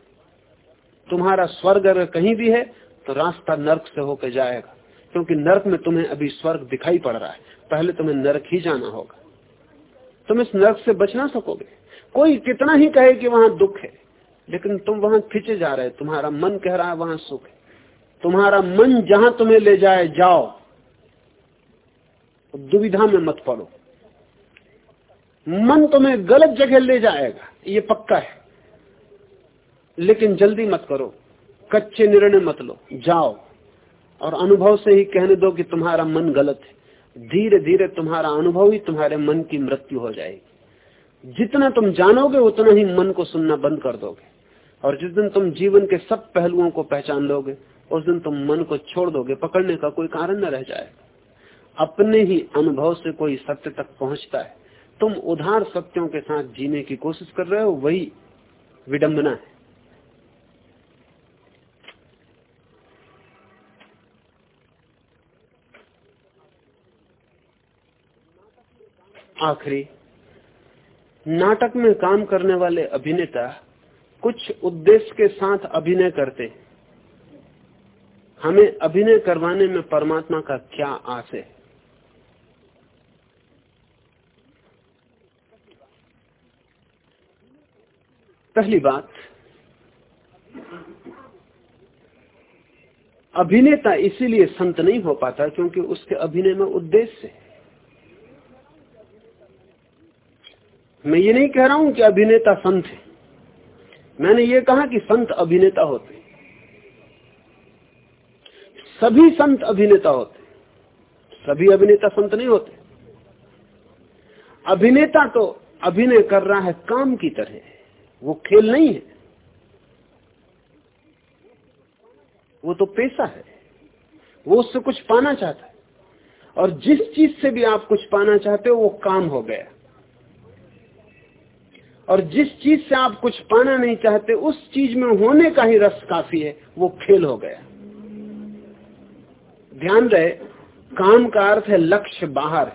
तुम्हारा स्वर्ग अगर कहीं भी है तो रास्ता नर्क से होकर जाएगा। क्योंकि नर्क में तुम्हें अभी स्वर्ग दिखाई पड़ रहा है। पहले तुम्हें नर्क ही जाना होगा। तुम इस नर्क से बच ना सकोगे। कोई कितना ही कहे कि वहाँ दुख है, लेकिन तुम वहाँ खिंचे जा रहे तुम्हारा मन कह रहा है वहाँ सुख है। तुम्हारा मन जहाँ तुम्हें ले जाए, जाओ। दुविधा में मत पड़ो। मन तुम्हें गलत जगह ले जाएगा। ये पक्का है। लेकिन जल्दी मत करो। कच्चे निर्णय मत लो, जाओ। और अनुभव से ही कहने दो कि तुम्हारा मन गलत है। धीरे धीरे तुम्हारा अनुभव ही तुम्हारे मन की मृत्यु हो जाएगी। जितना तुम जानोगे, उतना ही मन को सुनना बंद कर दोगे। और जिस दिन तुम जीवन के सब पहलुओं को पहचान लोगे, उस दिन तुम मन को छोड़ दोगे, पकड़ने का कोई कारण न रह जाएगा अपने ही अनुभव से कोई सत्य तक पहुँचता है। तुम उधार सत्यों के साथ जीने की कोशिश कर रहे हो, वही विडंबना है। आखिरी। नाटक में काम करने वाले अभिनेता कुछ उद्देश्य के साथ अभिनय करते। हमें अभिनय करवाने में परमात्मा का क्या आस है? पहली बात, अभिनेता इसीलिए संत नहीं हो पाता क्योंकि उसके अभिनय में उद्देश्य है। मैं ये नहीं कह रहा हूँ कि अभिनेता संत है। मैंने ये कहा कि संत अभिनेता होते सभी संत अभिनेता होते सभी अभिनेता संत नहीं होते। अभिनेता तो अभिनय कर रहा है काम की तरह। वो खेल नहीं है। वो तो पैसा है। वो उससे कुछ पाना चाहता है। और जिस चीज़ से भी आप कुछ पाना चाहते हो, वो काम हो गया। और जिस चीज़ से आप कुछ पाना नहीं चाहते, उस चीज़ में होने का ही रस काफ़ी है, वो खेल हो गया। ध्यान रहे, काम का अर्थ है लक्ष्य बाहर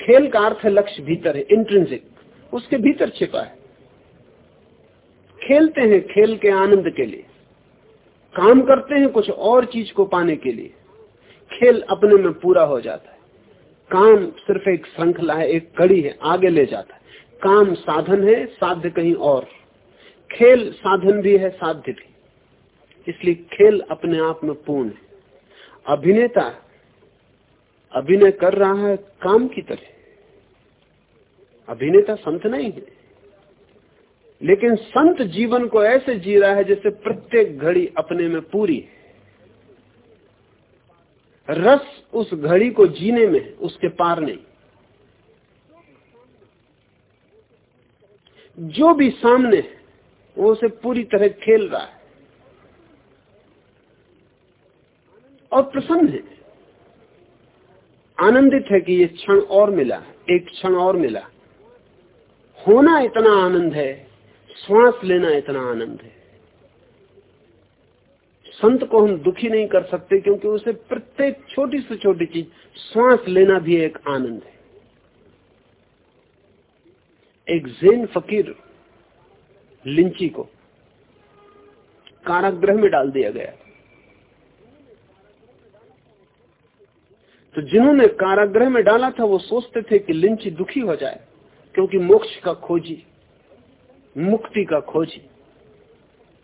खेल का अर्थ है लक्ष्य भीतर है इंट्रेंसिक उसके भीतर छिपा है। खेलते हैं खेल के आनंद के लिए, काम करते हैं कुछ और चीज़ को पाने के लिए। खेल अपने में पूरा हो जाता है। काम सिर्फ़ एक श्रृंखला है, एक कड़ी है, आगे ले जाता है। काम साधन है, साध्य कहीं और। खेल साधन भी है, साध्य भी। इसलिए खेल अपने आप में पूर्ण है। अभिनेता, अभिनय कर रहा है काम की तरह। अभिनेता संत नहीं है। लेकिन संत जीवन को ऐसे जी रहा है जैसे प्रत्येक घड़ी अपने में पूरी है। रस उस घड़ी को जीने में, उसके पार नहीं। जो भी सामने है, वो उसे पूरी तरह खेल रहा है। और प्रसन्न है। आनंदित है कि ये क्षण और मिला, एक क्षण और मिला। होना इतना आनंद है, श्वास लेना इतना आनंद है। संत को हम दुखी नहीं कर सकते, क्योंकि उसे प्रत्येक छोटी से छोटी चीज़, श्वास लेना भी एक आनंद है। एक जैन फकीर लिंची को कारागृह में डाल दिया गया। तो जिन्होंने कारागृह में डाला था, वो सोचते थे कि लिंची दुखी हो जाए, क्योंकि मोक्ष का खोजी, मुक्ति का खोजी।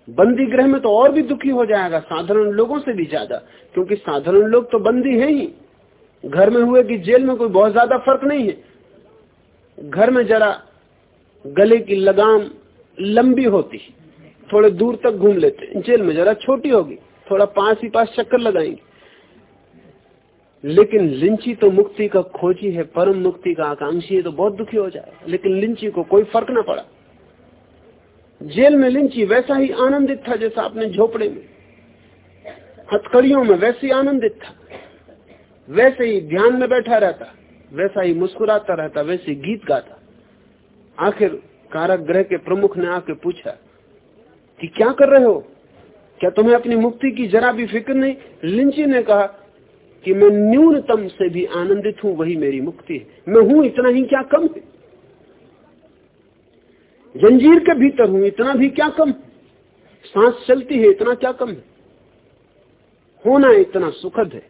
बंदी ग्रह में तो और भी दुखी हो जाएगा, साधारण लोगों से भी ज़्यादा, क्योंकि साधारण लोग तो बंदी है ही। घर में हुए कि जेल में कोई बहुत ज़्यादा फ़र्क नहीं है। घर में जरा गले की लगाम लंबी होती थोड़े दूर तक घूम लेते जेल में जरा छोटी होगी। थोड़ा पास ही पास चक्कर लगाएँगे। लेकिन लिंची तो मुक्ति का खोजी है, परम मुक्ति का आकांक्षी है तो बहुत दुखी हो जाए। लेकिन लिंची को कोई फ़र्क ना पड़ा। जेल में लिंची वैसा ही आनंदित था जैसा अपने झोपड़े में। हथकड़ियों में वैसे ही आनंदित था। वैसे ही ध्यान में बैठा रहता। वैसा ही मुस्कुराता रहता। वैसे ही गीत गाता। आखिर कारागृह के प्रमुख ने आके पूछा कि क्या कर रहे हो? क्या तुम्हें अपनी मुक्ति की जरा भी फ़िक्र नहीं? लिंची ने कहा कि मैं न्यूनतम से भी आनंदित हूँ, वही मेरी मुक्ति है। मैं हूँ इतना ही क्या कम है? जंजीर के भीतर हूँ, इतना भी क्या कम सांस चलती है, इतना क्या कम है? होना इतना सुखद है,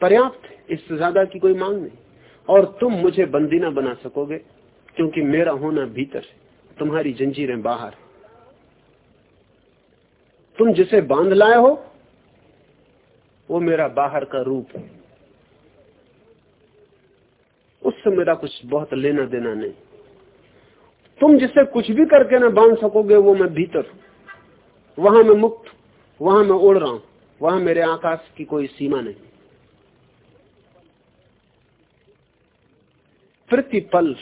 पर्याप्त है, इससे ज़्यादा की कोई मांग नहीं। और तुम मुझे बंदी ना बना सकोगे, क्योंकि मेरा होना भीतर है, तुम्हारी जंजीरें बाहर तुम जिसे बाँध लाए हो, वो मेरा बाहर का रूप है। उससे मेरा कुछ बहुत लेना देना नहीं। तुम जिसे कुछ भी करके ना बाँध सकोगे, वो मैं भीतर हूँ। वहाँ मैं मुक्त वहाँ मैं उड़ रहा हूँ, वहाँ मेरे आकाश की कोई सीमा नहीं। प्रतिपल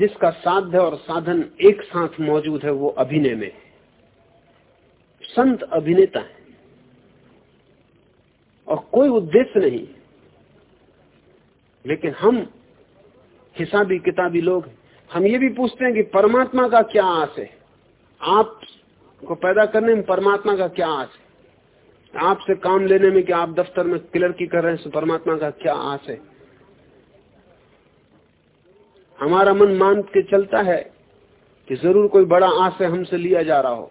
जिसका साध्य और साधन एक साथ मौजूद है वो अभिनय में। संत अभिनेता है। और कोई उद्देश्य नहीं। लेकिन हम हिसाबी किताबी लोग हम ये भी पूछते हैं कि परमात्मा का क्या आस है? आप को पैदा करने में परमात्मा का क्या आस है? आपसे काम लेने में कि आप दफ्तर में क्लर्की कर रहे हैं परमात्मा का क्या आस है? हमारा मन मान के चलता है कि ज़रूर कोई बड़ा आशय हमसे लिया जा रहा हो।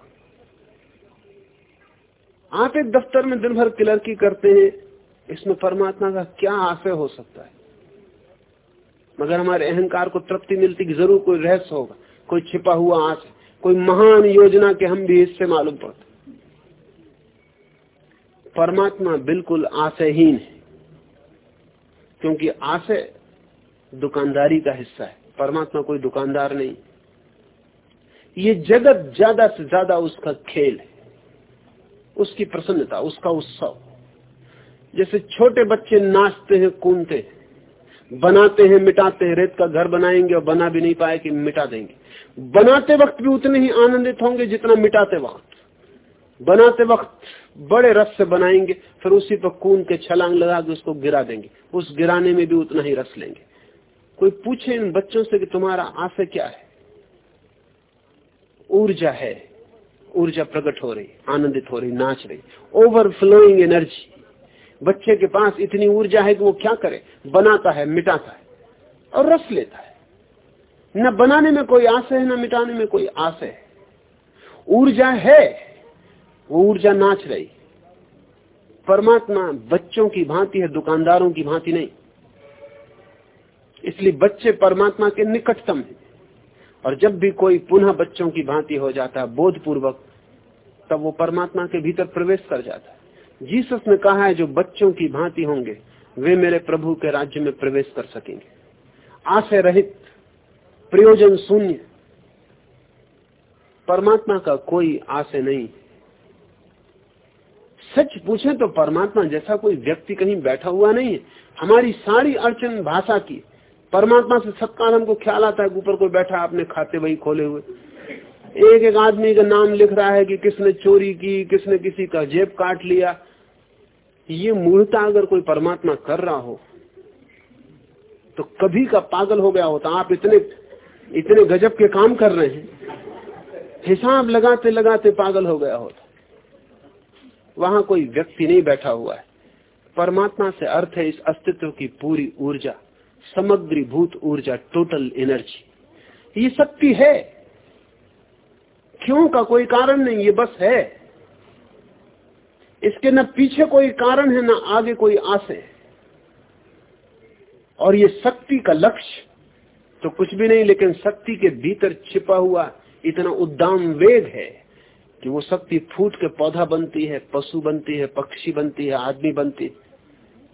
आप एक दफ्तर में दिन भर क्लर्की करते हैं, इसमें परमात्मा का क्या आशय हो सकता है? मगर हमारे अहंकार को तृप्ति मिलती कि ज़रूर कोई रहस्य होगा, कोई छिपा हुआ आशय कोई महान योजना के हम भी इससे मालूम पड़ते। परमात्मा बिल्कुल आशयहीन है, क्योंकि आशय दुकानदारी का हिस्सा है। परमात्मा कोई दुकानदार नहीं। ये जगत ज़्यादा से ज़्यादा उसका खेल है। उसकी प्रसन्नता, उसका उत्सव। जैसे छोटे बच्चे नाचते हैं, कूदते हैं, बनाते हैं, मिटाते हैं, रेत का घर बनाएँगे और बना भी नहीं पाए कि मिटा देंगे। बनाते वक्त भी उतने ही आनंदित होंगे जितना मिटाते वक्त। बनाते वक्त बड़े रस से बनाएँगे, फिर उसी पर कून के छलांग लगा के उसको गिरा देंगे। उस गिराने में भी उतना ही रस लेंगे। कोई पूछे इन बच्चों से कि तुम्हारा आशय क्या है? ऊर्जा है। ऊर्जा प्रकट हो रही, आनंदित हो रही, नाच रही ओवरफ्लोइंग एनर्जी बच्चे के पास इतनी ऊर्जा है कि वो क्या करे? बनाता है, मिटाता है और रस लेता है। न बनाने में कोई आशय है, न मिटाने में कोई आशय है। ऊर्जा है, वो ऊर्जा नाच रही। परमात्मा बच्चों की भांति है, दुकानदारों की भांति नहीं। इसलिए बच्चे परमात्मा के निकटतम हैं। और जब भी कोई पुनः बच्चों की भांति हो जाता है बोधपूर्वक, तब वो परमात्मा के भीतर प्रवेश कर जाता है। जीसस ने कहा है, जो बच्चों की भांति होंगे, वे मेरे प्रभु के राज्य में प्रवेश कर सकेंगे। आशय रहित, प्रयोजन शून्य, परमात्मा का कोई आशय नहीं सच पूछे तो परमात्मा जैसा कोई व्यक्ति कहीं बैठा हुआ नहीं है। हमारी सारी अड़चन भाषा की परमात्मा से सत्कार हमको ख्याल आता है ऊपर कोई बैठा अपने खाते वही खोले हुए। एक एक आदमी का नाम लिख रहा है कि किसने चोरी की, किसने किसी का जेब काट लिया। ये मूर्ता अगर कोई परमात्मा कर रहा हो तो कभी का पागल हो गया होता। आप इतने इतने गजब के काम कर रहे हैं। हिसाब लगाते लगाते पागल हो गया होता। वहाँ कोई व्यक्ति नहीं बैठा हुआ है। परमात्मा से अर्थ है इस अस्तित्व की पूरी ऊर्जा। समग्री भूत ऊर्जा टोटल एनर्जी ये शक्ति है। क्यों का कोई कारण नहीं, ये बस है। इसके न पीछे कोई कारण है, न आगे कोई आशय और ये शक्ति का लक्ष्य तो कुछ भी नहीं, लेकिन शक्ति के भीतर छिपा हुआ इतना उद्दाम वेग है कि वो शक्ति फूट के पौधा बनती है, पशु बनती है, पक्षी बनती है, आदमी बनती है,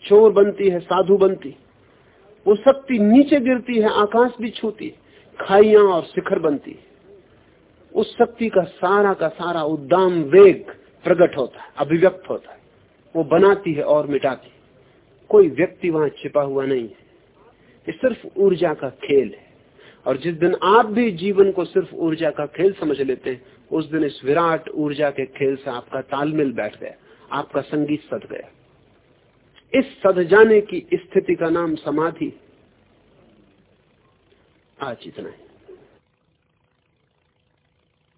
चोर बनती है, साधु बनती है। वो शक्ति नीचे गिरती है, आकाश भी छूती खाइया और शिखर बनती उस शक्ति का सारा का सारा उद्दाम, वेग प्रकट होता है, अभिव्यक्त होता है। वो बनाती है और मिटाती कोई व्यक्ति वहाँ छिपा हुआ नहीं है। ये सिर्फ़ ऊर्जा का खेल है। और जिस दिन आप भी जीवन को सिर्फ़ ऊर्जा का खेल समझ लेते हैं, उस दिन इस विराट ऊर्जा के खेल से आपका तालमेल बैठ गया, आपका संगीत सद गया। इस सद जाने की स्थिति का नाम समाधि। आज इतना है।